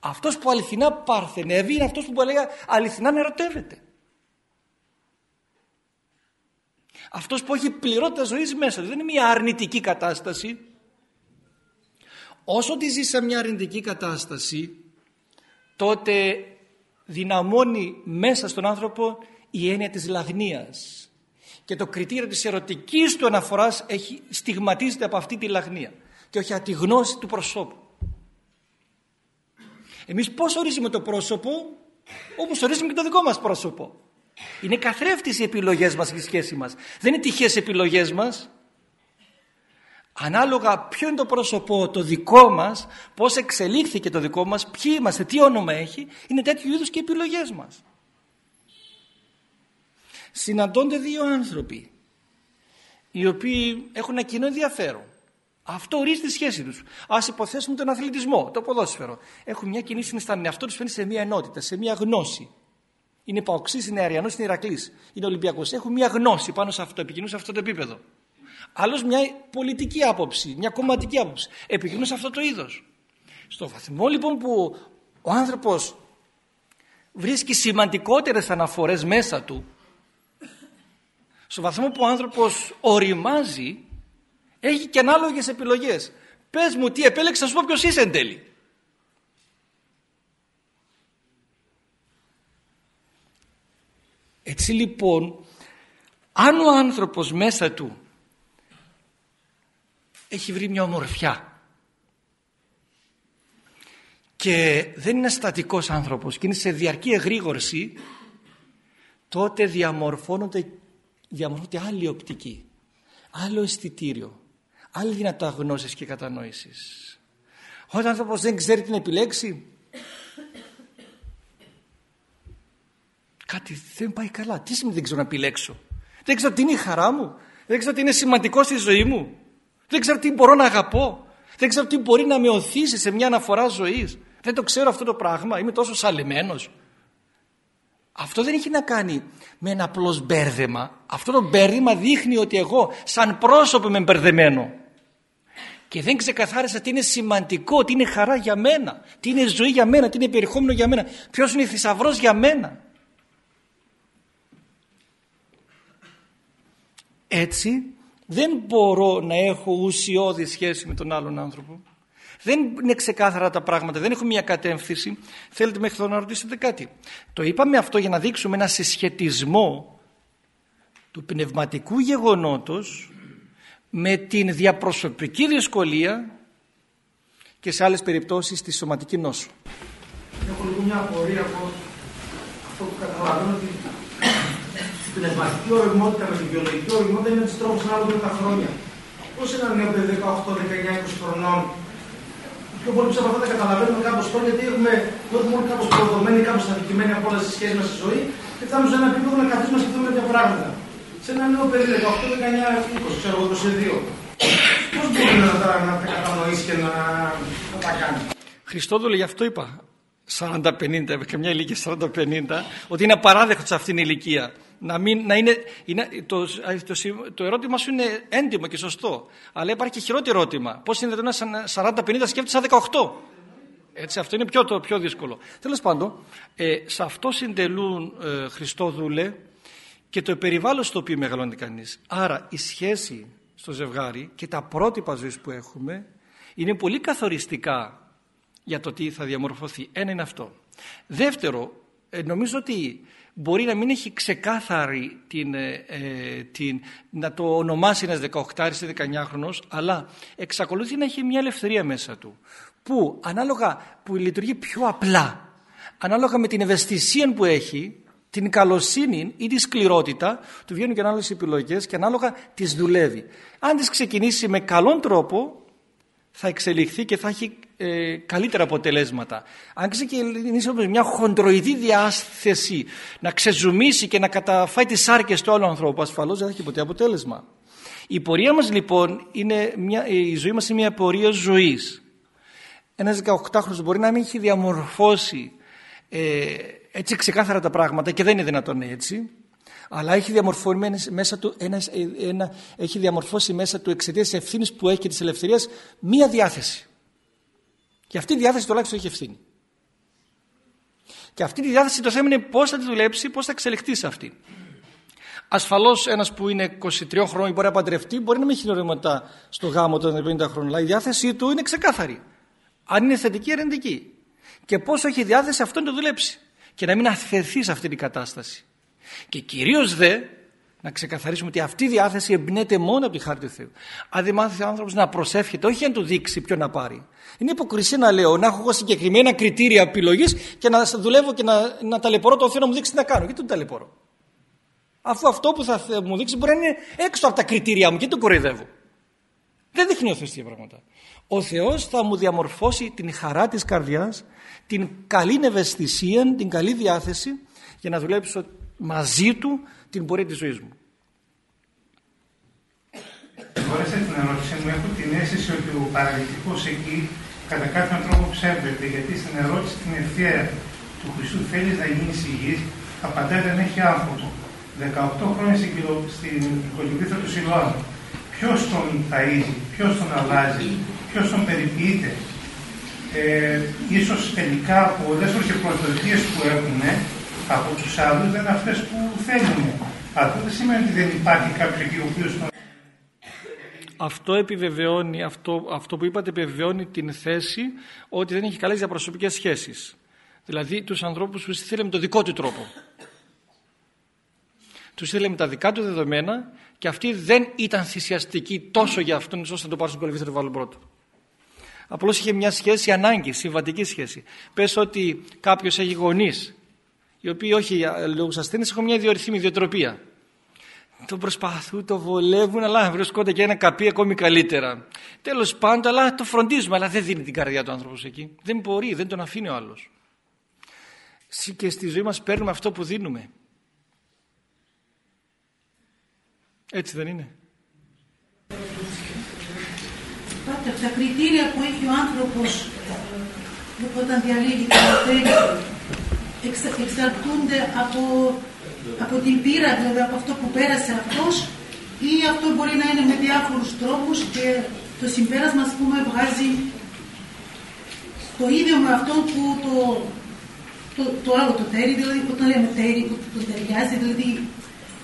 Speaker 2: Αυτός που αληθινά παρθενεύει είναι αυτός που λέει αληθινά να ερωτεύεται. Αυτός που έχει πληρότητα ζωής μέσα δεν είναι μια αρνητική κατάσταση. Όσο τη ζεις σε μια αρνητική κατάσταση τότε δυναμώνει μέσα στον άνθρωπο η έννοια της λαγνίας και το κριτήριο της ερωτικής του αναφοράς έχει στιγματίζεται από αυτή τη λαγνία. και όχι από τη γνώση του προσώπου. Εμείς πώς ορίζουμε το πρόσωπο όπως ορίζουμε και το δικό μας πρόσωπο. Είναι καθρέφτης οι επιλογές μας και η σχέση μας. Δεν είναι τυχαίες επιλογές μας. Ανάλογα ποιο είναι το πρόσωπο το δικό μας, πώς εξελίχθηκε το δικό μας, ποιοι είμαστε, τι όνομα έχει, είναι τέτοιου είδους και οι επιλογές μας. Συναντώνται δύο άνθρωποι, οι οποίοι έχουν ένα κοινό ενδιαφέρον. Αυτό ορίζει τη σχέση τους. Α υποθέσουμε τον αθλητισμό, το ποδόσφαιρο. Έχουν μια κοινή συνιστάμενη. Αυτό τους φαίνει σε μια ενότητα, σε μια γνώση. Είναι Παοξή, είναι Αριανός, είναι Ηρακλής. Είναι Ολυμπιακός. Έχουν μια γνώση πάνω σε αυτό, επικοινωνούν σε αυτό το επίπεδο. Άλλος μια πολιτική άποψη, μια κομματική άποψη. Επικοινωνούν σε αυτό το είδος. Στο βαθμό λοιπόν που ο άνθρωπος βρίσκει σημαντικότερες αναφορές μέσα του, στο βαθμό που ο άνθρωπος οριμάζει έχει και ανάλογες επιλογές. Πες μου τι επέλεξες να σου πω ποιος είσαι εν τέλει. Έτσι λοιπόν, αν ο άνθρωπος μέσα του έχει βρει μια ομορφιά και δεν είναι στατικός άνθρωπος και είναι σε διαρκή εγρήγορση τότε διαμορφώνονται, διαμορφώνονται άλλη οπτική, άλλο αισθητήριο άλλη δυνατά γνώσης και κατανόησης. Όταν ο άνθρωπος δεν ξέρει την επιλέξει κάτι δεν πάει καλά. Τι σημαίνει δεν ξέρω να επιλέξω. Δεν ξέρω τι είναι η χαρά μου. Δεν ξέρω τι είναι σημαντικό στη ζωή μου. Δεν ξέρω τι μπορώ να αγαπώ. Δεν ξέρω τι μπορεί να με οθήσει σε μια αναφορά ζωής. Δεν το ξέρω αυτό το πράγμα. Είμαι τόσο σαλεμένος. Αυτό δεν έχει να κάνει με ένα απλός μπέρδεμα. Αυτό το μπέρδεμα δείχνει ότι εγώ σαν πρόσωπο είμαι μπερδεμένο και δεν ξεκαθάρισα τι είναι σημαντικό, τι είναι χαρά για μένα, τι είναι ζωή για μένα, τι είναι περιεχόμενο για μένα, ποιος είναι θησαυρός για μένα. Έτσι δεν μπορώ να έχω ουσιώδη σχέση με τον άλλον άνθρωπο. Δεν είναι ξεκάθαρα τα πράγματα, δεν έχω μια κατεύθυνση. Θέλετε μέχρι εδώ να ρωτήσετε κάτι. Το είπαμε αυτό για να δείξουμε ένα συσχετισμό του πνευματικού γεγονότος με την διαπροσωπική δυσκολία και σε άλλες περιπτώσεις τη σωματική νόσου.
Speaker 3: Έχω λίγο μια απορία από αυτό που καταλαβαίνω ότι η πνευματική οριμότητα με την βιολογική οριμότητα είναι της τρόπους ανάλογα με τα χρόνια. Πώς ένα νέο παιδί 18, 19, 20 χρονών πιο πολύ από αυτά τα καταλαβαίνουμε κάπως τώρα γιατί έχουμε, έχουμε όλοι κάπως προδομένοι, κάπως αδικημένοι από όλες τις σχέσεις μας στη ζωή και φτάνουμε σε ένα επίπεδο να καθίσουμε να σκεφτούμε τέτοια πράγματα σε ένα νέο παιδί 18, 19, 20, ξέρω εγώ, 22. Πώς μπορεί να τα, να τα κατανοήσει και να, να τα κάνει;
Speaker 2: Χριστόδουλε, γι' αυτό είπα 40-50, και μια ηλικία 40-50, ότι είναι απαράδεκτο σε αυτήν την ηλικία. Να μην, να είναι, είναι, το, το, το, ερώτημα σου είναι έντιμο και σωστό. Αλλά υπάρχει και χειρότερο ερώτημα. Πώς είναι δυνατόν ένα 40-50 σκέφτεσαι 18. Έτσι, αυτό είναι πιο, το πιο δύσκολο. Τέλος πάντων, ε, σε αυτό συντελούν ε, Χριστόδουλε και το περιβάλλον στο οποίο μεγαλώνει κανείς. Άρα η σχέση στο ζευγάρι και τα πρότυπα ζωής που έχουμε είναι πολύ καθοριστικά για το τι θα διαμορφωθεί. Ένα είναι αυτό. Δεύτερο, ε, νομίζω ότι μπορεί να μην έχει ξεκάθαρη την, ε, ε, την, να το ονομάσει ένας 18 ή 19χρονος αλλά εξακολουθεί να έχει μια ελευθερία μέσα του που ανάλογα που λειτουργεί πιο απλά ανάλογα με την ευαισθησία που έχει την καλοσύνη ή τη σκληρότητα του βγαίνουν και άλλε επιλογές και ανάλογα τις δουλεύει. Αν τις ξεκινήσει με καλόν τρόπο θα εξελιχθεί και θα έχει ε, καλύτερα αποτελέσματα. Αν ξεκινήσει με μια χοντροειδή διάσθεση να ξεζουμίσει και να καταφάει τις άρκες του άλλου ανθρώπου ασφαλώς δεν θα έχει ποτέ αποτέλεσμα. Η πορεία μας λοιπόν, είναι μια, η ζωή μας είναι μια πορεία ζωής. Ένας 18χρονος μπορεί να μην έχει διαμορφώσει ε, έτσι ξεκάθαρα τα πράγματα και δεν είναι δυνατόν έτσι αλλά έχει διαμορφώσει μέσα του, ένας, ένα, έχει διαμορφώσει μέσα του εξαιτίας της ευθύνης που έχει και της ελευθερίας μία διάθεση. Και αυτή η διάθεση τουλάχιστον έχει ευθύνη. Και αυτή τη διάθεση το θέμα είναι πώς θα τη δουλέψει, πώς θα εξελιχθεί σε αυτή. Ασφαλώς ένας που είναι 23 χρόνια μπορεί να παντρευτεί, μπορεί να μην έχει νοηματά στο γάμο των 50 χρόνων, αλλά η διάθεσή του είναι ξεκάθαρη. Αν είναι θετική ή αρνητική. Και πόσο έχει διάθεση αυτό να το δουλέψει και να μην αφαιθεί σε αυτή την κατάσταση. Και κυρίως δε Να ξεκαθαρίσουμε ότι αυτή η διάθεση εμπνέεται μόνο από τη χάρη του Θεού. Αν δεν μάθει ο άνθρωπος να προσεύχεται, όχι για να του δείξει ποιο να πάρει. Είναι υποκρισία να λέω, να έχω εγώ συγκεκριμένα κριτήρια επιλογής και να δουλεύω και να, να ταλαιπωρώ το Θεό να μου δείξει τι να κάνω. Γιατί τον ταλαιπωρώ; Αφού αυτό που θα μου δείξει μπορεί να είναι έξω από τα κριτήρια μου και τον κοροϊδεύω. Δεν δείχνει ο Θεός τέτοια πράγματα. Ο Θεός θα μου διαμορφώσει την χαρά της καρδιάς, την καλή ευαισθησία, την καλή διάθεση για να δουλέψω μαζί Του την πορεία της ζωής μου.
Speaker 4: Μπορέσατε την ερώτηση μου. Έχω την αίσθηση ότι ο παραλυτικός εκεί κατά κάποιον τρόπο ψεύδεται, γιατί στην ερώτηση την ευθεία του Χριστού θέλεις να γίνεις υγιής, απαντάει δεν έχει άνθρωπο. 18 χρόνια στην οικογένεια του Σιλουάνου. Ποιος τον ταΐζει, ποιος τον αλλάζει, ποιος τον περιποιείται. Ε, ίσως τελικά πολλές φορές οι προσδοκίες που έχουν από τους άλλους δεν είναι αυτές που θέλουν. Αυτό δεν σημαίνει ότι δεν υπάρχει κάποιος εκεί ο οποίος τον
Speaker 2: αυτό επιβεβαιώνει, αυτό, αυτό που είπατε επιβεβαιώνει την θέση ότι δεν έχει καλές διαπροσωπικές σχέσεις. Δηλαδή τους ανθρώπους που ήθελε με το δικό του τρόπο. Τους ήθελε με τα δικά του δεδομένα και αυτοί δεν ήταν θυσιαστικοί τόσο για αυτόν ώστε να το πάρουν στον κολυβή βάλουν πρώτο. Απλώς είχε μια σχέση ανάγκης, συμβατική σχέση. Πες ότι κάποιος έχει γονείς, οι οποίοι όχι λόγω ασθένειας έχουν μια ιδιορυθμή ιδιοτροπία το προσπαθούν, το βολεύουν, αλλά βρίσκονται και ένα καπί ακόμη καλύτερα. Τέλος πάντων, αλλά το φροντίζουμε, αλλά δεν δίνει την καρδιά του άνθρωπος εκεί. Δεν μπορεί, δεν τον αφήνει ο άλλος. Και στη ζωή μας παίρνουμε αυτό που δίνουμε. Έτσι δεν είναι;
Speaker 5: Πάτε, τα κριτήρια που έχει ο άνθρωπος όταν διαλύει το εξαρτούνται από από την πείρα, δηλαδή από αυτό που πέρασε αυτός ή αυτό μπορεί να είναι με διάφορους τρόπους και το συμπέρασμα ας πούμε βγάζει το ίδιο με αυτό που το, το, το άλλο το τέρι, δηλαδή όταν λέμε τέρι που το ταιριάζει, δηλαδή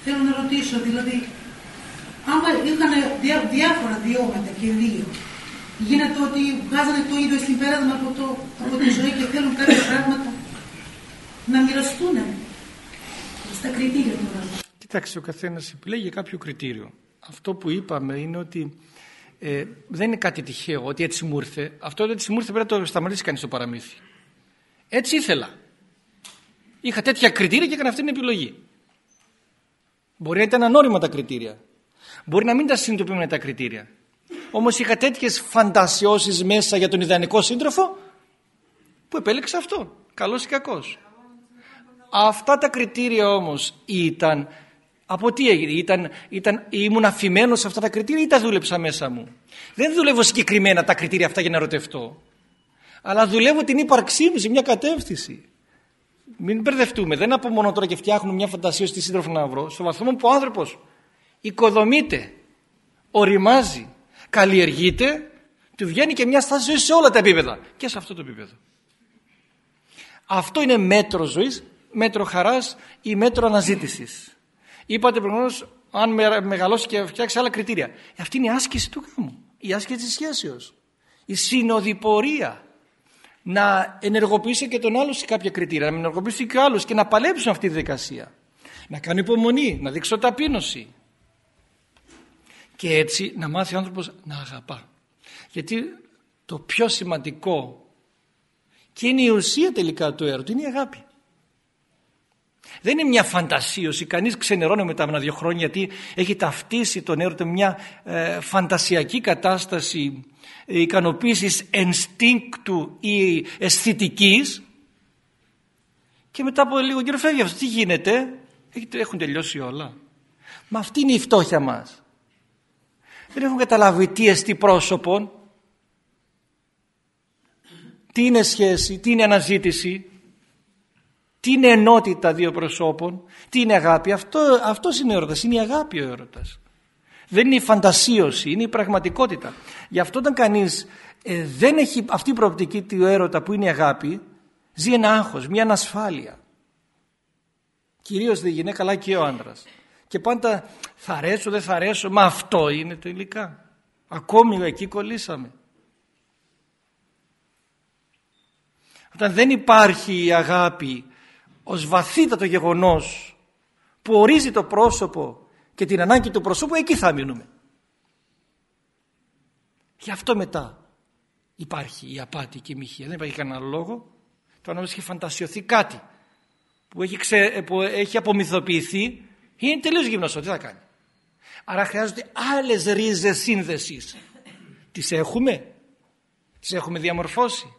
Speaker 5: θέλω να ρωτήσω, δηλαδή άμα είχαν διά, διάφορα βιώματα και δύο, γίνεται ότι βγάζανε το ίδιο συμπέρασμα από, το, από τη ζωή και θέλουν κάποια πράγματα να μοιραστούν στα κριτήρια του
Speaker 2: Κοιτάξτε, ο καθένας επιλέγει κάποιο κριτήριο. Αυτό που είπαμε είναι ότι ε, δεν είναι κάτι τυχαίο, ότι έτσι μου ήρθε. Αυτό ότι έτσι μου ήρθε πρέπει να το σταματήσει κανείς το παραμύθι. Έτσι ήθελα. Είχα τέτοια κριτήρια και έκανα αυτή την επιλογή. Μπορεί να ήταν ανώριμα τα κριτήρια. Μπορεί να μην τα συνειδητοποιούμε τα κριτήρια. Όμως είχα τέτοιες φαντασιώσεις μέσα για τον ιδανικό σύντροφο που επέλεξα αυτό. Καλός ή κακός. Αυτά τα κριτήρια όμως ήταν, από τι έγινε, ήταν, ήταν, ήμουν αφημένος σε αυτά τα κριτήρια ή τα δούλεψα μέσα μου; Δεν δουλεύω συγκεκριμένα τα κριτήρια αυτά για να ρωτευτώ. Αλλά δουλεύω την ύπαρξή μου σε μια κατεύθυνση. Μην μπερδευτούμε. Δεν απομονώ τώρα και φτιάχνω μια φαντασία στη σύντροφο να βρω. Στο βαθμό που ο άνθρωπος οικοδομείται, οριμάζει, καλλιεργείται, του βγαίνει και μια στάση σε όλα τα επίπεδα. Και σε αυτό το επίπεδο. Αυτό είναι μέτρο ζωής μέτρο χαράς ή μέτρο αναζήτησης. Είπατε προηγουμένως αν μεγαλώσει και φτιάξει άλλα κριτήρια. Αυτή είναι η άσκηση του γάμου. Η άσκηση της σχέσεως. Η συνοδοιπορία. Να ενεργοποιήσει και τον άλλο σε κάποια κριτήρια. Να ενεργοποιήσει και ο άλλος και να παλέψουν αυτή τη δικασία. Να κάνει υπομονή. Να δείξει ταπείνωση. Και έτσι να μάθει ο άνθρωπος να αγαπά. Γιατί το πιο σημαντικό και είναι η ουσία τελικά του έρωτου είναι η αγάπη. Δεν είναι μια φαντασίωση. Κανείς ξενερώνει μετά από ένα δύο χρόνια γιατί έχει ταυτίσει τον έρωτα με μια ε, φαντασιακή κατάσταση ε, ικανοποίησης ενστίνκτου ή αισθητικής και μετά από λίγο καιρό φεύγει αυτός. Τι γίνεται, έχουν τελειώσει όλα. Μα αυτή είναι η φτώχεια μας. Δεν έχουν καταλάβει τι εστί πρόσωπον, τι είναι σχέση, τι είναι αναζήτηση, τι είναι ενότητα δύο προσώπων, τι είναι αγάπη. Αυτό, αυτός είναι ο έρωτας, είναι η αγάπη ο έρωτας. Δεν είναι η φαντασίωση, είναι η πραγματικότητα. Γι' αυτό όταν κανείς ε, δεν έχει αυτή η προοπτική του έρωτα που είναι η αγάπη, ζει ένα άγχος, μια ανασφάλεια. Κυρίως δεν γυναίκα αλλά και ο άντρας. Και πάντα θα αρέσω, δεν θα αρέσω, μα αυτό είναι τελικά. Ακόμη εκεί κολλήσαμε. Όταν δεν υπάρχει η αγάπη ως βαθύτατο γεγονός που ορίζει το πρόσωπο και την ανάγκη του προσώπου εκεί θα μείνουμε. Γι' αυτό μετά υπάρχει η απάτη και η μοιχεία. Δεν υπάρχει κανένα λόγο. Το αν έχει φαντασιωθεί κάτι που έχει, ξε, που έχει απομυθοποιηθεί είναι τελείως γυμνός. Τι θα κάνει. Άρα χρειάζονται άλλες ρίζες σύνδεσης. Τις έχουμε; Τις έχουμε διαμορφώσει;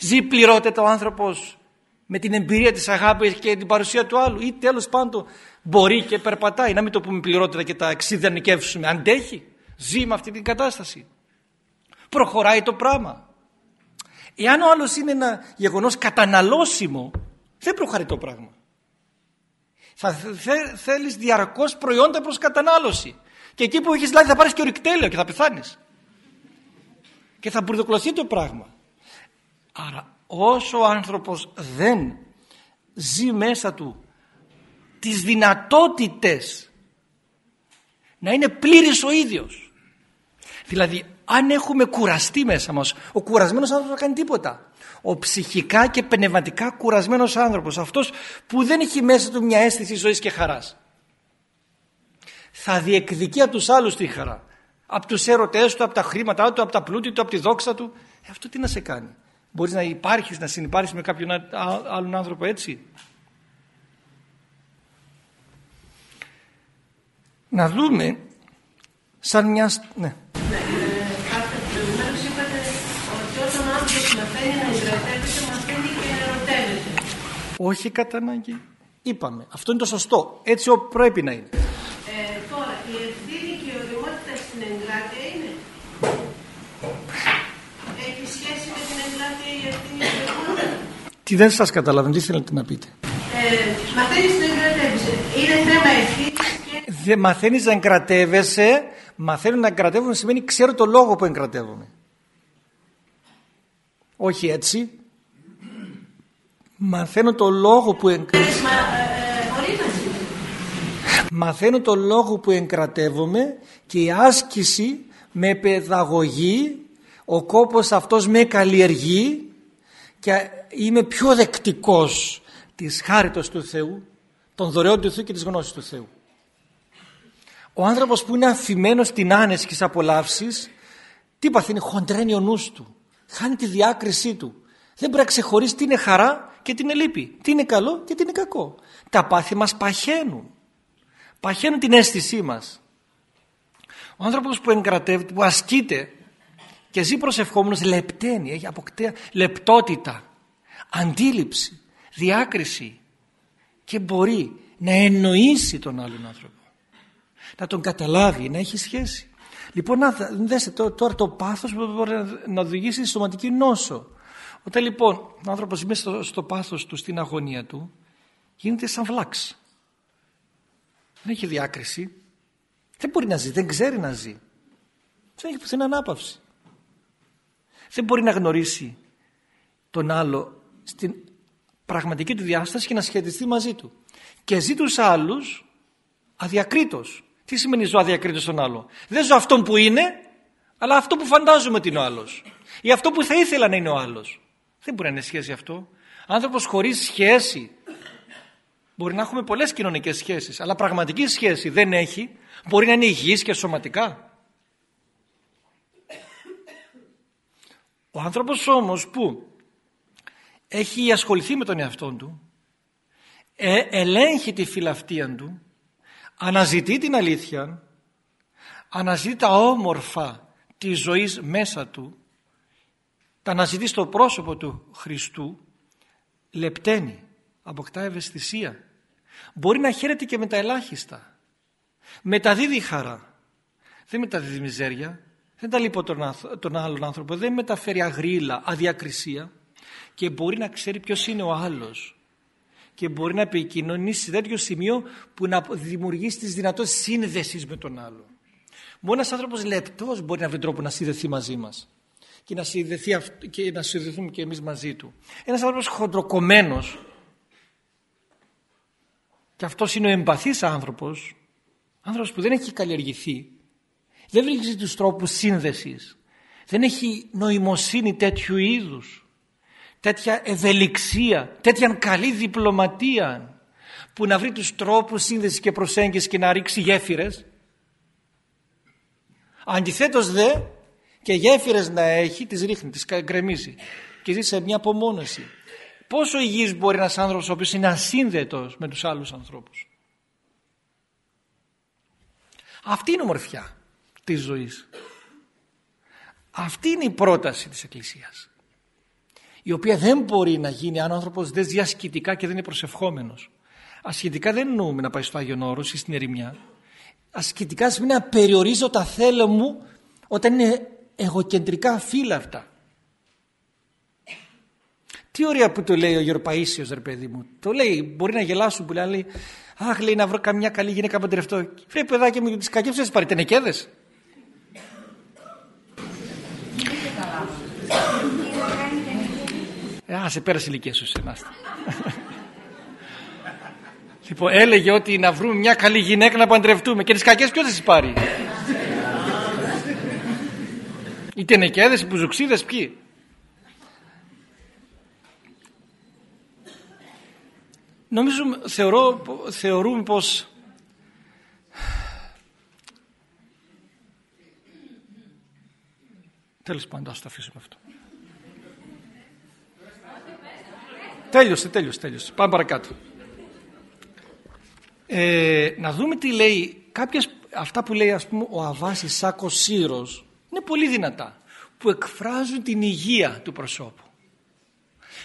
Speaker 2: Ζει πληρότητα ο άνθρωπος με την εμπειρία της αγάπης και την παρουσία του άλλου. Ή τέλος πάντων μπορεί και περπατάει. Να μην το πούμε πληρότητα και τα εξειδανικεύσουμε αντέχει. Ζει με αυτή την κατάσταση. Προχωράει το πράγμα. Εάν ο άλλος είναι ένα γεγονός καταναλώσιμο δεν προχωράει το πράγμα. Θα θε, θέλεις διαρκώς προϊόντα προς κατανάλωση. Και εκεί που έχεις λάδι θα πάρεις και ορυκτέλειο και θα πεθάνεις. Και θα μπουρδοκλωθεί το πράγμα. Άρα όσο ο άνθρωπος δεν ζει μέσα του τις δυνατότητες να είναι πλήρης ο ίδιος. Δηλαδή αν έχουμε κουραστεί μέσα μας, ο κουρασμένος άνθρωπος δεν κάνει τίποτα. Ο ψυχικά και πνευματικά κουρασμένος άνθρωπος, αυτός που δεν έχει μέσα του μια αίσθηση ζωής και χαράς. Θα διεκδικεί από τους άλλους τη χαρά. Από τους έρωτές του, από τα χρήματά του, από τα πλούτη του, από τη δόξα του. Ε, αυτό τι να σε κάνει. Μπορείς να υπάρχεις, να συνεπάρχεις με κάποιον άλλον άνθρωπο έτσι; Να δούμε σαν μια... Ναι.
Speaker 6: ναι είπατε ότι όταν ο άνθρωπος μαθαίνει να εγκρατεύεται, μαθαίνει και να ερωτεύεται.
Speaker 2: Όχι κατά ανάγκη. Είπαμε. Αυτό είναι το σωστό. Έτσι πρέπει να είναι.
Speaker 6: Ε, τώρα, η ευθύνη και η οριμότητα στην εγκράτεια είναι
Speaker 2: Τι δεν σας καταλαβαίνω, τι θέλετε να πείτε;
Speaker 6: Ε, μαθαίνεις να εγκρατεύεσαι. Είναι θέμα ευθύνης
Speaker 2: Δεν μαθαίνεις να εγκρατεύεσαι. Μαθαίνω να εγκρατεύομαι σημαίνει ξέρω το λόγο που εγκρατεύομαι. Όχι έτσι. Μαθαίνω το λόγο που εγκρατεύομαι. Μαθαίνω το λόγο που εγκρατεύομαι και η άσκηση με παιδαγωγή, ο κόπος αυτός με καλλιεργεί και είμαι πιο δεκτικός της χάριτος του Θεού, των δωρεών του Θεού και της γνώσης του Θεού. Ο άνθρωπος που είναι αφημένος στην άνεση και στις απολαύσεις, τι παθαίνει, χοντρένει ο νους του, χάνει τη διάκρισή του. Δεν μπορεί να ξεχωρίσει τι είναι χαρά και τι είναι λύπη, τι είναι καλό και τι είναι κακό. Τα πάθη μας παχαίνουν, παχαίνουν την αίσθησή μας. Ο άνθρωπος που εγκρατεύεται, που ασκείται και ζει προσευχόμενος λεπταίνει, έχει αποκτέα λεπτότητα, αντίληψη, διάκριση και μπορεί να εννοήσει τον άλλον άνθρωπο. Να τον καταλάβει, να έχει σχέση. Λοιπόν, να δέστε τώρα το πάθος που μπορεί να οδηγήσει στη σωματική νόσο. Όταν λοιπόν ο άνθρωπος μέσα στο, στο πάθος του, στην αγωνία του, γίνεται σαν βλάξ. Δεν έχει διάκριση. Δεν μπορεί να ζει, δεν ξέρει να ζει. Δεν έχει πουθενά ανάπαυση δεν μπορεί να γνωρίσει τον άλλο στην πραγματική του διάσταση και να σχετιστεί μαζί του. Και ζει τους άλλους αδιακρίτως. Τι σημαίνει ζω αδιακρίτως τον άλλο. Δεν ζω αυτόν που είναι, αλλά αυτό που φαντάζομαι ότι είναι ο άλλος. Ή αυτό που θα ήθελα να είναι ο άλλος. Δεν μπορεί να είναι σχέση αυτό. Άνθρωπος χωρίς σχέση. Μπορεί να έχουμε πολλές κοινωνικές σχέσεις, αλλά πραγματική σχέση δεν έχει. Μπορεί να είναι υγιής και σωματικά. Ο άνθρωπος όμως που έχει ασχοληθεί με τον εαυτό του, ε, ελέγχει τη φιλαυτία του, αναζητεί την αλήθεια, αναζητεί τα όμορφα της ζωής μέσα του, τα αναζητεί στο πρόσωπο του Χριστού, λεπταίνει, αποκτά ευαισθησία. Μπορεί να χαίρεται και με τα ελάχιστα. Μεταδίδει χαρά. Δεν μεταδίδει μιζέρια, δεν τα λείπω τον, τον άλλον άνθρωπο, δεν μεταφέρει αγρίλα, αδιακρισία και μπορεί να ξέρει ποιος είναι ο άλλος και μπορεί να επικοινωνήσει σε τέτοιο σημείο που να δημιουργήσει τις δυνατότητες σύνδεσης με τον άλλο. Μόνο ένας άνθρωπος λεπτός μπορεί να βρει τρόπο να συνδεθεί μαζί μας και να, συνδεθεί, και να συνδεθούμε και εμείς μαζί του. Ένας άνθρωπος χοντροκομμένος και αυτός είναι ο εμπαθής άνθρωπος, άνθρωπος που δεν έχει καλλιεργηθεί δεν βρίσκει τους τρόπους σύνδεσης. Δεν έχει νοημοσύνη τέτοιου είδους. Τέτοια ευελιξία, τέτοια καλή διπλωματία που να βρει τους τρόπους σύνδεσης και προσέγγισης και να ρίξει γέφυρες. Αντιθέτως δε και γέφυρες να έχει τις ρίχνει, τις γκρεμίζει και ζει σε μια απομόνωση. Πόσο υγιής μπορεί ένας άνθρωπος ο οποίος είναι ασύνδετος με τους άλλους ανθρώπους; Αυτή είναι η μορφιά της ζωής. Αυτή είναι η πρόταση της Εκκλησίας. Η οποία δεν μπορεί να γίνει αν ο άνθρωπος δεν ζει ασκητικά και δεν είναι προσευχόμενος. Ασκητικά δεν εννοούμε να πάει στο Άγιον Όρος ή στην ερημιά. Ασκητικά σημαίνει να περιορίζω τα θέλω μου όταν είναι εγωκεντρικά φύλαρτα. Τι ωραία που το λέει ο Γεροπαΐσιος ρε παιδί μου. Το λέει, μπορεί να γελάσουν που λέει, αχ λέει να βρω καμιά καλή γυναίκα να παντρευτώ. Βρε παιδάκι μου τις κακεύσεις πάρει τενεκέδες. Ε, ας, σε πέρασε η ηλικία σου, συνάστα. λοιπόν, έλεγε ότι να βρούμε μια καλή γυναίκα να παντρευτούμε και τις κακές ποιος θα τις πάρει; οι τενεκέδες, οι πουζουξίδες, ποιοι; Νομίζω, θεωρώ, θεωρούμε πως Τέλος πάντων, ας το αφήσουμε αυτό. Τέλειωσε, τέλειωσε, τέλειωσε. Πάμε παρακάτω. Ε, να δούμε τι λέει, κάποιες, αυτά που λέει ας πούμε ο Αβάς Ισάκος Σύρος είναι πολύ δυνατά, που εκφράζουν την υγεία του προσώπου.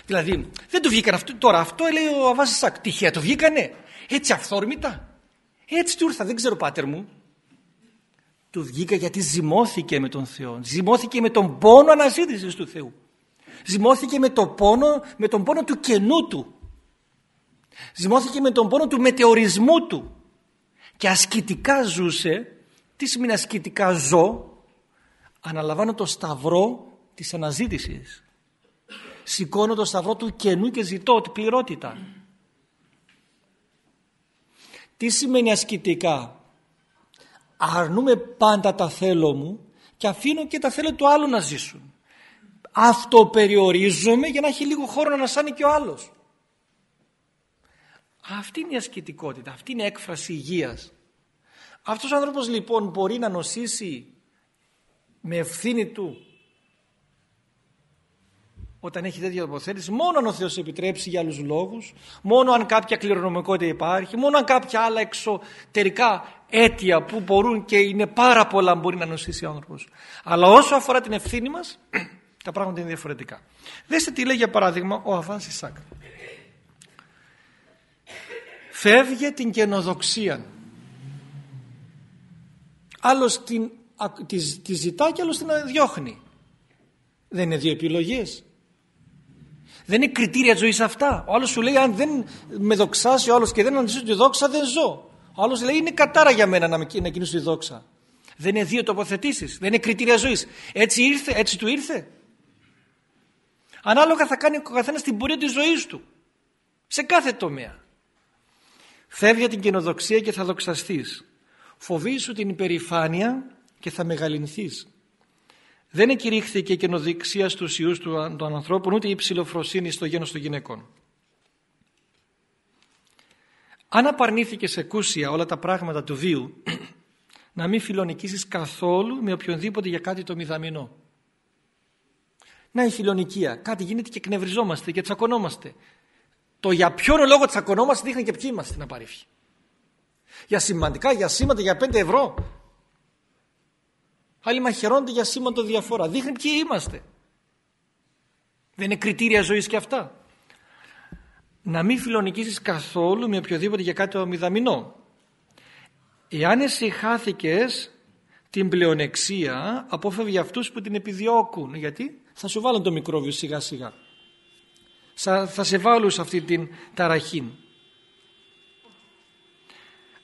Speaker 2: Δηλαδή, δεν του βγήκαν αυτό. Τώρα, αυτό λέει ο Αβάς Ισάκ. Τυχαία το βγήκανε. Έτσι αυθόρμητα. Έτσι του ήρθα, δεν ξέρω πάτερ μου. Του βγήκα γιατί ζυμώθηκε με τον Θεό. Ζυμώθηκε με τον πόνο αναζήτησης του Θεού. Ζυμώθηκε με, το πόνο, με τον πόνο του κενού του. Ζυμώθηκε με τον πόνο του μετεωρισμού του. Και ασκητικά ζούσε. Τι σημαίνει ασκητικά ζω; Αναλαμβάνω το σταυρό της αναζήτησης. Σηκώνω το σταυρό του κενού και ζητώ την πληρότητα. Τι σημαίνει ασκητικά; Αρνούμε πάντα τα θέλω μου και αφήνω και τα θέλω του άλλου να ζήσουν αυτοπεριορίζομαι για να έχει λίγο χώρο να ανασάνει και ο άλλος. Αυτή είναι η ασκητικότητα, αυτή είναι η έκφραση υγείας. Αυτός ο άνθρωπος λοιπόν μπορεί να νοσήσει με ευθύνη του όταν έχει τέτοια τοποθέτηση, μόνο αν ο Θεός επιτρέψει για άλλους λόγους, μόνο αν κάποια κληρονομικότητα υπάρχει, μόνο αν κάποια άλλα εξωτερικά αίτια που μπορούν και είναι πάρα πολλά μπορεί να νοσήσει ο άνθρωπος. Αλλά όσο αφορά την ευθύνη μας, τα πράγματα είναι διαφορετικά. Δέστε τι λέει για παράδειγμα ο Αβάν Σισάκ. Φεύγε την καινοδοξία. Άλλος την, τη, τη ζητά και άλλος την διώχνει. Δεν είναι δύο επιλογές. Δεν είναι κριτήρια ζωής αυτά. Ο άλλος σου λέει αν δεν με δοξάσει ο άλλος και δεν αναζητήσω τη δόξα δεν ζω. Ο άλλος λέει είναι κατάρα για μένα να, με, να κινήσω τη δόξα. Δεν είναι δύο τοποθετήσεις. Δεν είναι κριτήρια ζωής. Έτσι ήρθε, έτσι του ήρθε. Ανάλογα θα κάνει ο καθένας την πορεία της ζωής του. Σε κάθε τομέα. Φεύγει την κοινοδοξία και θα δοξαστείς. Φοβήσου την υπερηφάνεια και θα μεγαλυνθείς. Δεν εκηρύχθηκε η καινοδεξία στους ιούς των ανθρώπων ούτε η ψηλοφροσύνη στο γένος των γυναικών. Αν απαρνήθηκες εκούσια όλα τα πράγματα του βίου να μην φιλονικήσεις καθόλου με οποιονδήποτε για κάτι το μηδαμινό. Να η φιλονικία. Κάτι γίνεται και εκνευριζόμαστε και τσακωνόμαστε. Το για ποιον λόγο τσακωνόμαστε δείχνει και ποιοι είμαστε να παρήφει. Για σημαντικά, για σήματα, για πέντε ευρώ. Άλλοι μαχαιρώνται για σήματο διαφορά. Δείχνει ποιοι είμαστε. Δεν είναι κριτήρια ζωής και αυτά. Να μην φιλονικήσεις καθόλου με οποιοδήποτε για κάτι το μηδαμινό. Εάν εσύ χάθηκες την πλεονεξία απόφευγε αυτούς που την επιδιώκουν. Γιατί; Θα σου βάλουν το μικρόβιο σιγά σιγά. Θα σε βάλουν σε αυτή την ταραχή.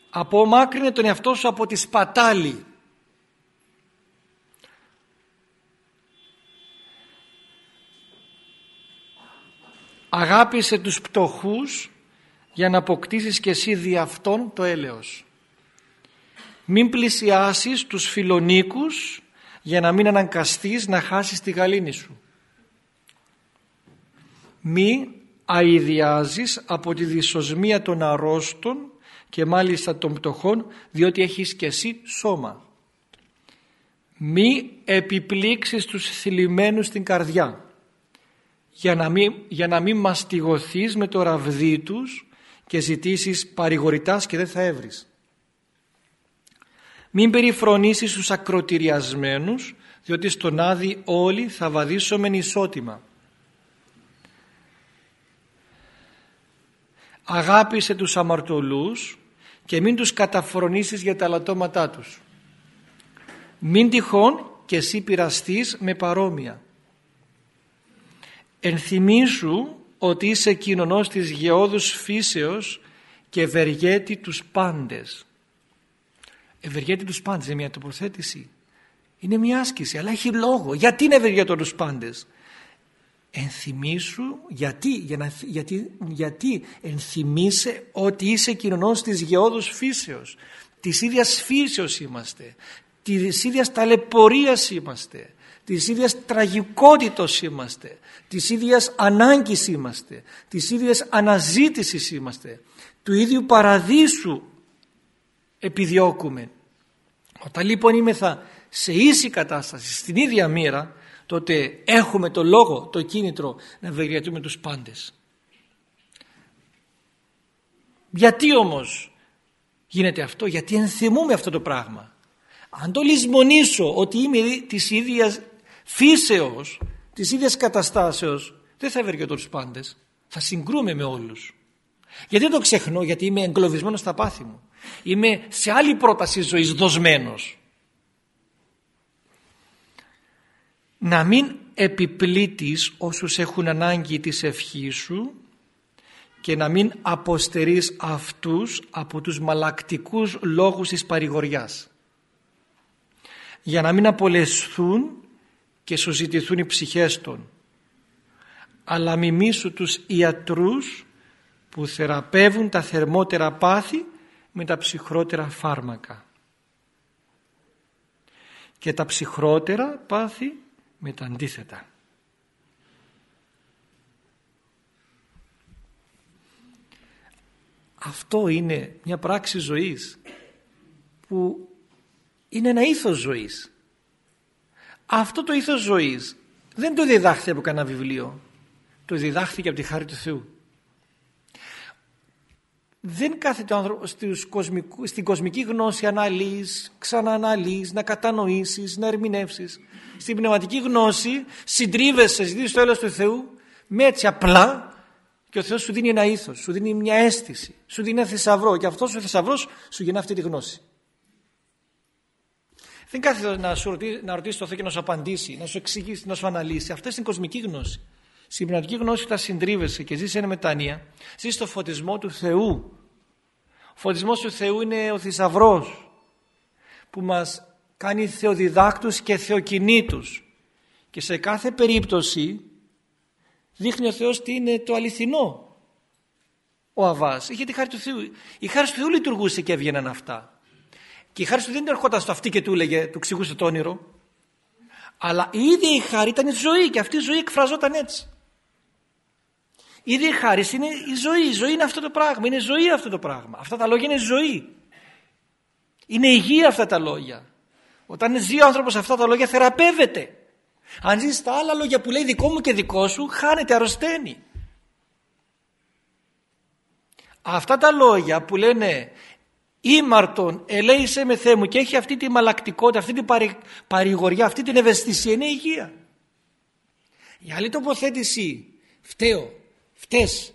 Speaker 2: Απομάκρυνε τον εαυτό σου από τη σπατάλη. Αγάπησε τους πτωχούς για να αποκτήσεις και εσύ δι' αυτόν το έλεος. Μην πλησιάσεις τους φιλονίκους για να μην αναγκαστείς να χάσεις τη γαλήνη σου. Μη αηδιάζεις από τη δυσοσμία των αρρώστων και μάλιστα των πτωχών διότι έχεις και εσύ σώμα. Μη επιπλήξεις τους θυλημένους στην καρδιά για να μην, για να μην μαστιγωθείς με το ραβδί τους και ζητήσεις παρηγορητάς και δεν θα έβρεις. Μην περιφρονήσεις τους ακροτηριασμένους διότι στον Άδη όλοι θα βαδίσουμε ισότιμα. Αγάπησε τους αμαρτωλούς και μην τους καταφρονήσεις για τα λατώματά τους. Μην τυχόν και εσύ πειραστείς με παρόμοια. Ενθυμίσου ότι είσαι κοινωνός της γεώδους φύσεως και ευεργέτη τους πάντες. Ευεργέτη τους πάντες είναι μια τοποθέτηση. Είναι μια άσκηση αλλά έχει λόγο. Γιατί είναι ευεργέτο τους πάντες; Ενθυμίσου γιατί, για να, γιατί, γιατί ενθυμίσαι ότι είσαι κοινωνός της γεώδους φύσεως. Της ίδιας φύσεως είμαστε. Της ίδιας ταλαιπωρίας είμαστε της ίδιας τραγικότητος είμαστε, της ίδιας ανάγκης είμαστε, της ίδιας αναζήτησης είμαστε, του ίδιου παραδείσου επιδιώκουμε. Όταν λοιπόν είμεθα σε ίση κατάσταση, στην ίδια μοίρα, τότε έχουμε το λόγο, το κίνητρο να ευεργετούμε τους πάντες. Γιατί όμως γίνεται αυτό, γιατί ενθυμούμε αυτό το πράγμα. Αν το λησμονήσω ότι είμαι της ίδιας φύσεως, της ίδιας καταστάσεως, δεν θα ευεργετώ τους πάντες. Θα συγκρούμε με όλους. Γιατί δεν το ξεχνώ, γιατί είμαι εγκλωβισμένος στα πάθη μου. Είμαι σε άλλη πρόταση ζωής δοσμένος. Να μην επιπλήττεις όσους έχουν ανάγκη της ευχής σου και να μην αποστερείς αυτούς από τους μαλακτικούς λόγους της παρηγοριάς για να μην απολεσθούν και σου ζητηθούν οι ψυχές των αλλά μιμήσου τους ιατρούς που θεραπεύουν τα θερμότερα πάθη με τα ψυχρότερα φάρμακα και τα ψυχρότερα πάθη με τα αντίθετα. Αυτό είναι μια πράξη ζωής που είναι ένα ήθος ζωής. Αυτό το ήθος ζωής δεν το διδάχθηκε από κανένα βιβλίο. Το διδάχθηκε από τη χάρη του Θεού. Δεν κάθεται ο άνθρωπος στην κοσμική γνώση αναλύεις, ξανααναλύεις, να κατανοήσεις, να ερμηνεύσεις. Στην πνευματική γνώση συντρίβεσαι, ζητήσεις το έλεος του Θεού με έτσι απλά και ο Θεός σου δίνει ένα ήθος, σου δίνει μια αίσθηση, σου δίνει ένα θησαυρό και αυτός ο θησαυρός σου γεννά αυτή τη γνώση. Δεν κάθεται να, σου ρωτήσει, να ρωτήσει το Θεό και να σου απαντήσει, να σου εξηγήσει, να σου αναλύσει. Αυτή είναι κοσμική γνώση. Στην πνευματική γνώση θα συντρίβεσαι και ζεις ένα μετανία. Ζεις το φωτισμό του Θεού. Ο φωτισμός του Θεού είναι ο θησαυρός που μας κάνει θεοδιδάκτους και θεοκινήτους. Και σε κάθε περίπτωση δείχνει ο Θεός τι είναι το αληθινό. Ο Αβάς είχε τη χάρη του Θεού. Η χάρη του Θεού λειτουργούσε και έβγαιναν αυτά. Και η χάρη του δεν ερχόταν στο αυτή και του έλεγε, του εξηγούσε το όνειρο. Αλλά η ίδια η χάρη ήταν η ζωή και αυτή η ζωή εκφραζόταν έτσι. Η ίδια η χάρη είναι η ζωή. Η ζωή είναι αυτό το πράγμα. Είναι ζωή αυτό το πράγμα. Αυτά τα λόγια είναι ζωή. Είναι υγεία αυτά τα λόγια. Όταν ζει ο άνθρωπος αυτά τα λόγια θεραπεύεται. Αν ζεις στα άλλα λόγια που λέει δικό μου και δικό σου, χάνεται, αρρωσταίνει. Αυτά τα λόγια που λένε ήμαρτον ελέησε με Θεέ μου και έχει αυτή τη μαλακτικότητα, αυτή την παρη, παρηγοριά, αυτή την ευαισθησία είναι υγεία. Η άλλη τοποθέτηση φταίω, φταίς,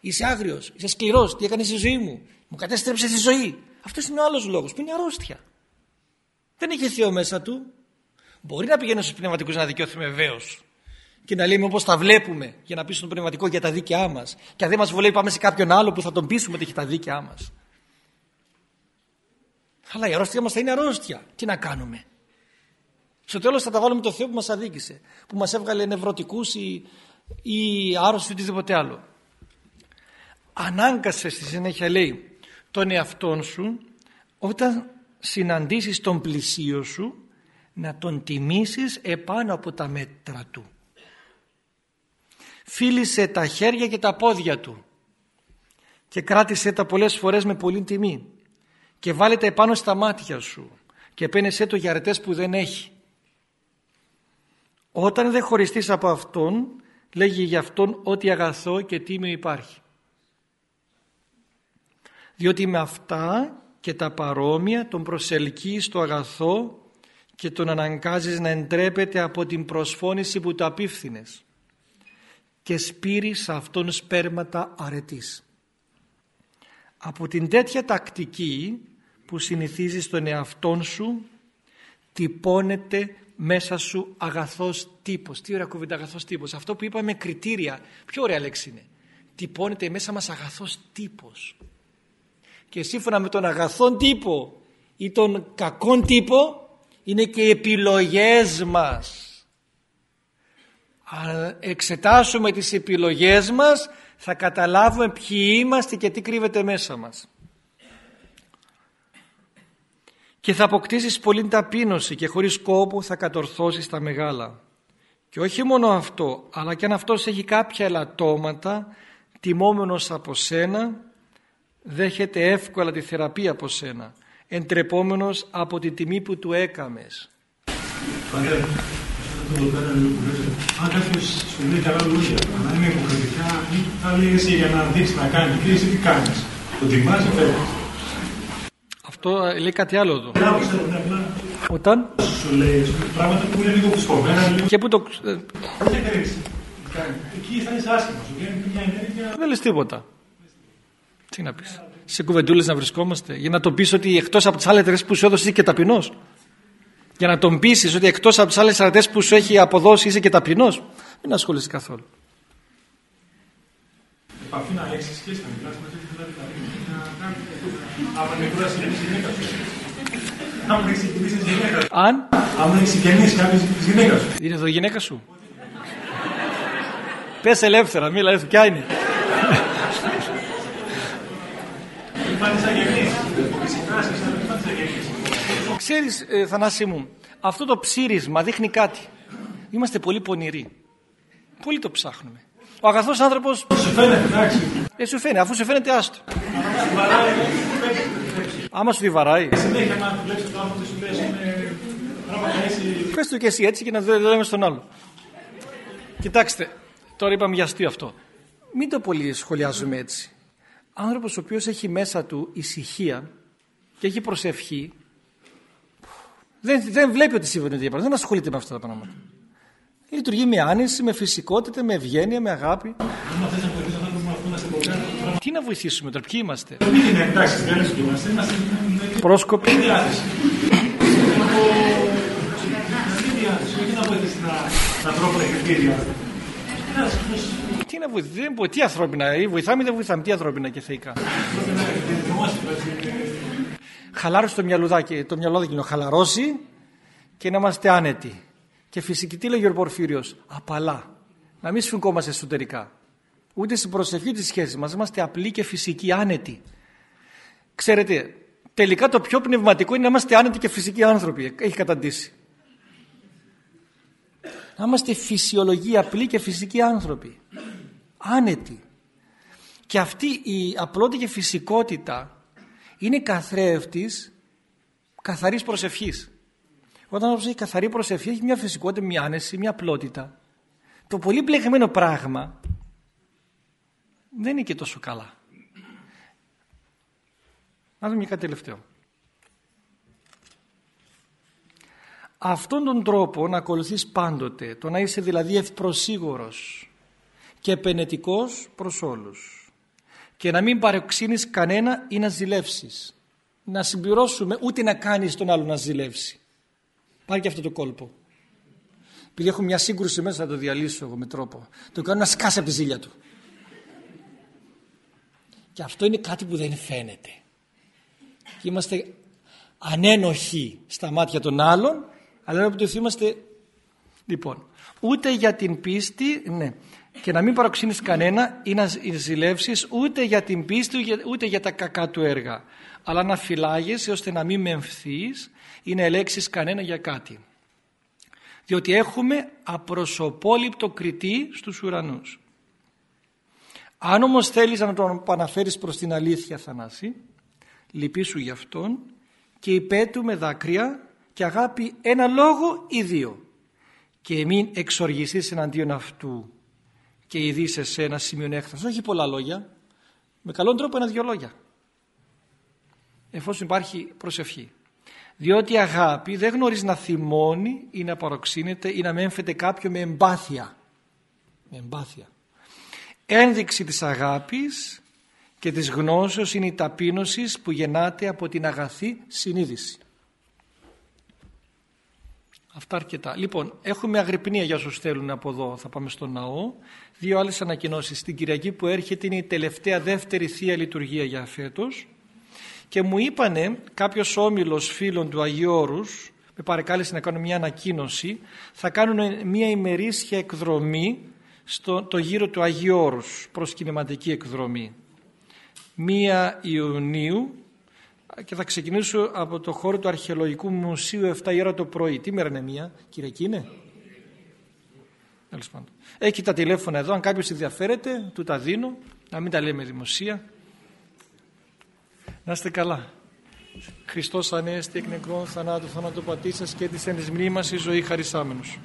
Speaker 2: είσαι άγριος, είσαι σκληρός, τι έκανες στη ζωή μου, μου κατέστρεψες τη ζωή. Αυτός είναι ο άλλος λόγος που είναι αρρώστια. Δεν έχει Θεό μέσα του. Μπορεί να πηγαίνω στους πνευματικούς να δικαιώθουμε βεβαίως και να λέμε όπως τα βλέπουμε για να πείσουμε τον πνευματικό για τα δίκαιά μας και αν δεν μας βολεύει πάμε σε κάποιον άλλο που θα τον πείσουμε ότι έχει τα δίκαιά μας. Αλλά η αρρώστια μας θα είναι αρρώστια. Τι να κάνουμε; Στο τέλος θα τα βάλουμε το Θεό που μας αδίκησε. Που μας έβγαλε νευρωτικούς ή, ή άρρωστοι ή οτιδήποτε άλλο. Ανάγκασε στη συνέχεια λέει τον εαυτόν σου όταν συναντήσεις τον πλησίο σου να τον τιμήσεις επάνω από τα μέτρα του. φίλησε τα χέρια και τα πόδια του και κράτησε τα πολλές φορές με πολύ τιμή και βάλε τα επάνω στα μάτια σου και πένεσέ το για αρετές που δεν έχει. Όταν δεν χωριστείς από Αυτόν λέγει για Αυτόν ότι αγαθό και τίμιο υπάρχει. Διότι με αυτά και τα παρόμοια τον προσελκύεις στο αγαθό και τον αναγκάζεις να εντρέπεται από την προσφώνηση που το απίφθινες και σπείρεις σε αυτόν σπέρματα αρετής. Από την τέτοια τακτική που συνηθίζεις στον εαυτόν σου τυπώνεται μέσα σου αγαθός τύπος. Τι ωραία κουβέντα αγαθός τύπος. Αυτό που είπαμε κριτήρια. Πιο ωραία λέξη είναι. Τυπώνεται μέσα μας αγαθός τύπος. Και σύμφωνα με τον αγαθόν τύπο ή τον κακόν τύπο είναι και οι επιλογές μας. Αν εξετάσουμε τις επιλογές μας θα καταλάβουμε ποιοι είμαστε και τι κρύβεται μέσα μας. Και θα αποκτήσεις πολύ ταπείνωση και χωρίς κόπο θα κατορθώσεις τα μεγάλα. Και όχι μόνο αυτό, αλλά και αν αυτός έχει κάποια ελαττώματα, τιμόμενος από σένα, δέχεται εύκολα τη θεραπεία από σένα, εντρεπόμενος από τη τιμή που του έκαμες.
Speaker 7: Αν κάποιο σου λέει καλά λόγια, αλλά είναι υποκριτικά, θα λέει εσύ για να δείξει να κάνει. Και εσύ τι κάνει. Το τιμά ή φεύγει.
Speaker 2: Αυτό ε, λέει κάτι άλλο εδώ.
Speaker 7: Μπράβο, ξέρω, ναι, απλά
Speaker 2: Όταν;
Speaker 7: Σου λέει πράγματα που είναι λίγο φουσκωμένα, λίγο.
Speaker 2: και που το... ε,
Speaker 7: Δεν κρίνεις. Εκεί θα είσαι άσχημος. Σου βγαίνει μια ενέργεια.
Speaker 2: δεν λες τίποτα. Τι να πεις. Σε κουβεντούλες να βρισκόμαστε. Για να τον πεις ότι εκτός από τις άλλες εταιρείες που σου έδωσες είσαι και ταπεινός. Για να τον πείσεις ότι εκτός από τις άλλες εταιρείες που σου έχει αποδώσει είσαι και ταπεινός. Μην ασχολείσαι καθόλου.
Speaker 7: Επαφή να έχει σχέση να μιλάς μαζί του δηλαδή. να κάνει. Άμα είναι κούραση για τη γυναίκα σου. Άμα έχει συγκινήσει τη γυναίκας σου.
Speaker 2: Αν;
Speaker 7: Άμα έχει συγκινήσει κάποιος τη γυναίκας σου.
Speaker 2: είναι εδώ η γυναίκα σου; Πες ελεύθερα, μίλα ελεύθερα. Ποια είναι;
Speaker 7: Υπάρχει αγενή. Εσύ φράσει, αλλά δεν υπάρχει αγενή.
Speaker 2: Ξέρεις ε, Θανάση μου, αυτό το ψήρισμα δείχνει κάτι. Είμαστε πολύ πονηροί. Πολύ το ψάχνουμε. Ο αγαθός άνθρωπος
Speaker 7: Σου φαίνεται, εντάξει.
Speaker 2: ε, σου φαίνεται, αφού σου φαίνεται άστο.
Speaker 7: Σου βαράει, δεν
Speaker 2: Άμα σου τη βαράει,
Speaker 7: Συνέχεια, αν βλέπεις το άνθρωπο, σου λέει είναι πράγματα έτσι.
Speaker 2: πες το και εσύ έτσι και να δεν λέμε στον άλλο. Κοιτάξτε, τώρα είπαμε για αστείο αυτό. Μην το πολύ σχολιάζουμε έτσι. Άνθρωπος ο οποίος έχει μέσα του ησυχία και έχει προσευχή, δεν, δεν βλέπει ότι συμβαίνει τέτοια πράγματα, δεν ασχολείται με αυτά τα πράγματα. Λειτουργεί με άνεση, με φυσικότητα, με ευγένεια, με αγάπη.
Speaker 7: Αν να
Speaker 2: βοηθήσουμε τώρα, ποιοι είμαστε;
Speaker 7: μην είναι εντάξει, δεν είναι είμαστε. Είμαστε με
Speaker 2: Πρόσκοποι.
Speaker 7: διάθεση. Από την διάθεση, όχι να βοηθήσεις να, να τρόπο κριτήρια.
Speaker 2: Τι να βοηθήσουμε, δεν μπορεί, τι ανθρώπινα, ή βοηθάμε ή δεν βοηθάμε, τι ανθρώπινα και θεϊκά. Χαλάρωσε το μυαλουδάκι, το μυαλουδάκι να χαλαρώσει και να είμαστε άνετοι. Και φυσική, τι λέγει ο Πορφύριος, απαλά. Να μην σφυγγόμαστε εσωτερικά. Ούτε στην προσευχή της σχέσης μας, είμαστε απλοί και φυσικοί, άνετοι. Ξέρετε, τελικά το πιο πνευματικό είναι να είμαστε άνετοι και φυσικοί άνθρωποι. Έχει καταντήσει. Να είμαστε φυσιολογοί, απλοί και φυσικοί άνθρωποι. Άνετοι. Και αυτή η απλότητα και φυσικότητα είναι καθρέφτης καθαρής προσευχής. Όταν άνθρωπος έχει καθαρή προσευχή έχει μια φυσικότητα, μια άνεση, μια απλότητα. Το πολύ μπλεγμένο πράγμα δεν είναι και τόσο καλά. Να δούμε κάτι τελευταίο. Αυτόν τον τρόπο να ακολουθείς πάντοτε, το να είσαι δηλαδή ευπροσίγωρος και επενετικός προς όλους και να μην παρεξήνεις κανένα ή να ζηλεύσεις. Να συμπληρώσουμε ούτε να κάνεις τον άλλο να ζηλεύσει. Πάρει και αυτό το κόλπο. Επειδή έχω μια σύγκρουση μέσα θα το διαλύσω εγώ με τρόπο. Το κάνω να σκάσει από τη ζήλια του. Και αυτό είναι κάτι που δεν φαίνεται. Και είμαστε ανένοχοι στα μάτια των άλλων, αλλά να είμαστε... Λοιπόν, ούτε για την πίστη, ναι, και να μην παροξύνεις κανένα ή να ζηλεύσεις ούτε για την πίστη ούτε για τα κακά του έργα αλλά να φυλάγεσαι ώστε να μην μεμφθείς ή να ελέξεις κανένα για κάτι διότι έχουμε απροσωπόληπτο κριτή στους ουρανούς Αν όμως θέλεις να τον αναφέρεις προς την αλήθεια Θανάση, λυπήσου γι' αυτόν και υπέτου με δάκρυα και αγάπη ένα λόγο ή δύο και μην εξοργιστείς εναντίον αυτού και ειδήσει σε ένα σημείο έκθεση. Όχι πολλά λόγια, με καλόν τρόπο ένα-δυο λόγια. Εφόσον υπάρχει προσευχή. Διότι η αγάπη δεν γνωρίζεις να θυμώνει ή να παροξύνεται ή να μέμφεται κάποιο με εμπάθεια. Με εμπάθεια. Ένδειξη της αγάπης και της γνώσεως είναι η ταπείνωσης που γεννάται από την αγαθή συνείδηση. Αυτά αρκετά. Λοιπόν, έχουμε αγρυπνία για όσους θέλουν από εδώ. Θα πάμε στο ναό. Δύο άλλες ανακοινώσεις. Την Κυριακή που έρχεται είναι η τελευταία δεύτερη Θεία Λειτουργία για φέτος. Και μου είπανε κάποιος όμιλος φίλων του Αγίου Όρους, με παρεκάλεσε να κάνω μια ανακοίνωση, θα κάνουν μια ημερήσια εκδρομή στο το γύρο του Αγίου Όρους, προς κινηματική εκδρομή. Μία Ιουνίου και θα ξεκινήσω από το χώρο του Αρχαιολογικού Μουσείου 7 η ώρα το πρωί. Τι μέρα είναι μία, Κυριακή είναι. Έχει τα τηλέφωνα εδώ, αν κάποιος ενδιαφέρεται, του τα δίνω, να μην τα λέμε δημοσία. Να είστε καλά. Χριστός Ανέστη εκ νεκρών θανάτου θανάτου πατήσας και της εν της μνήμας η ζωή χαρισάμενος.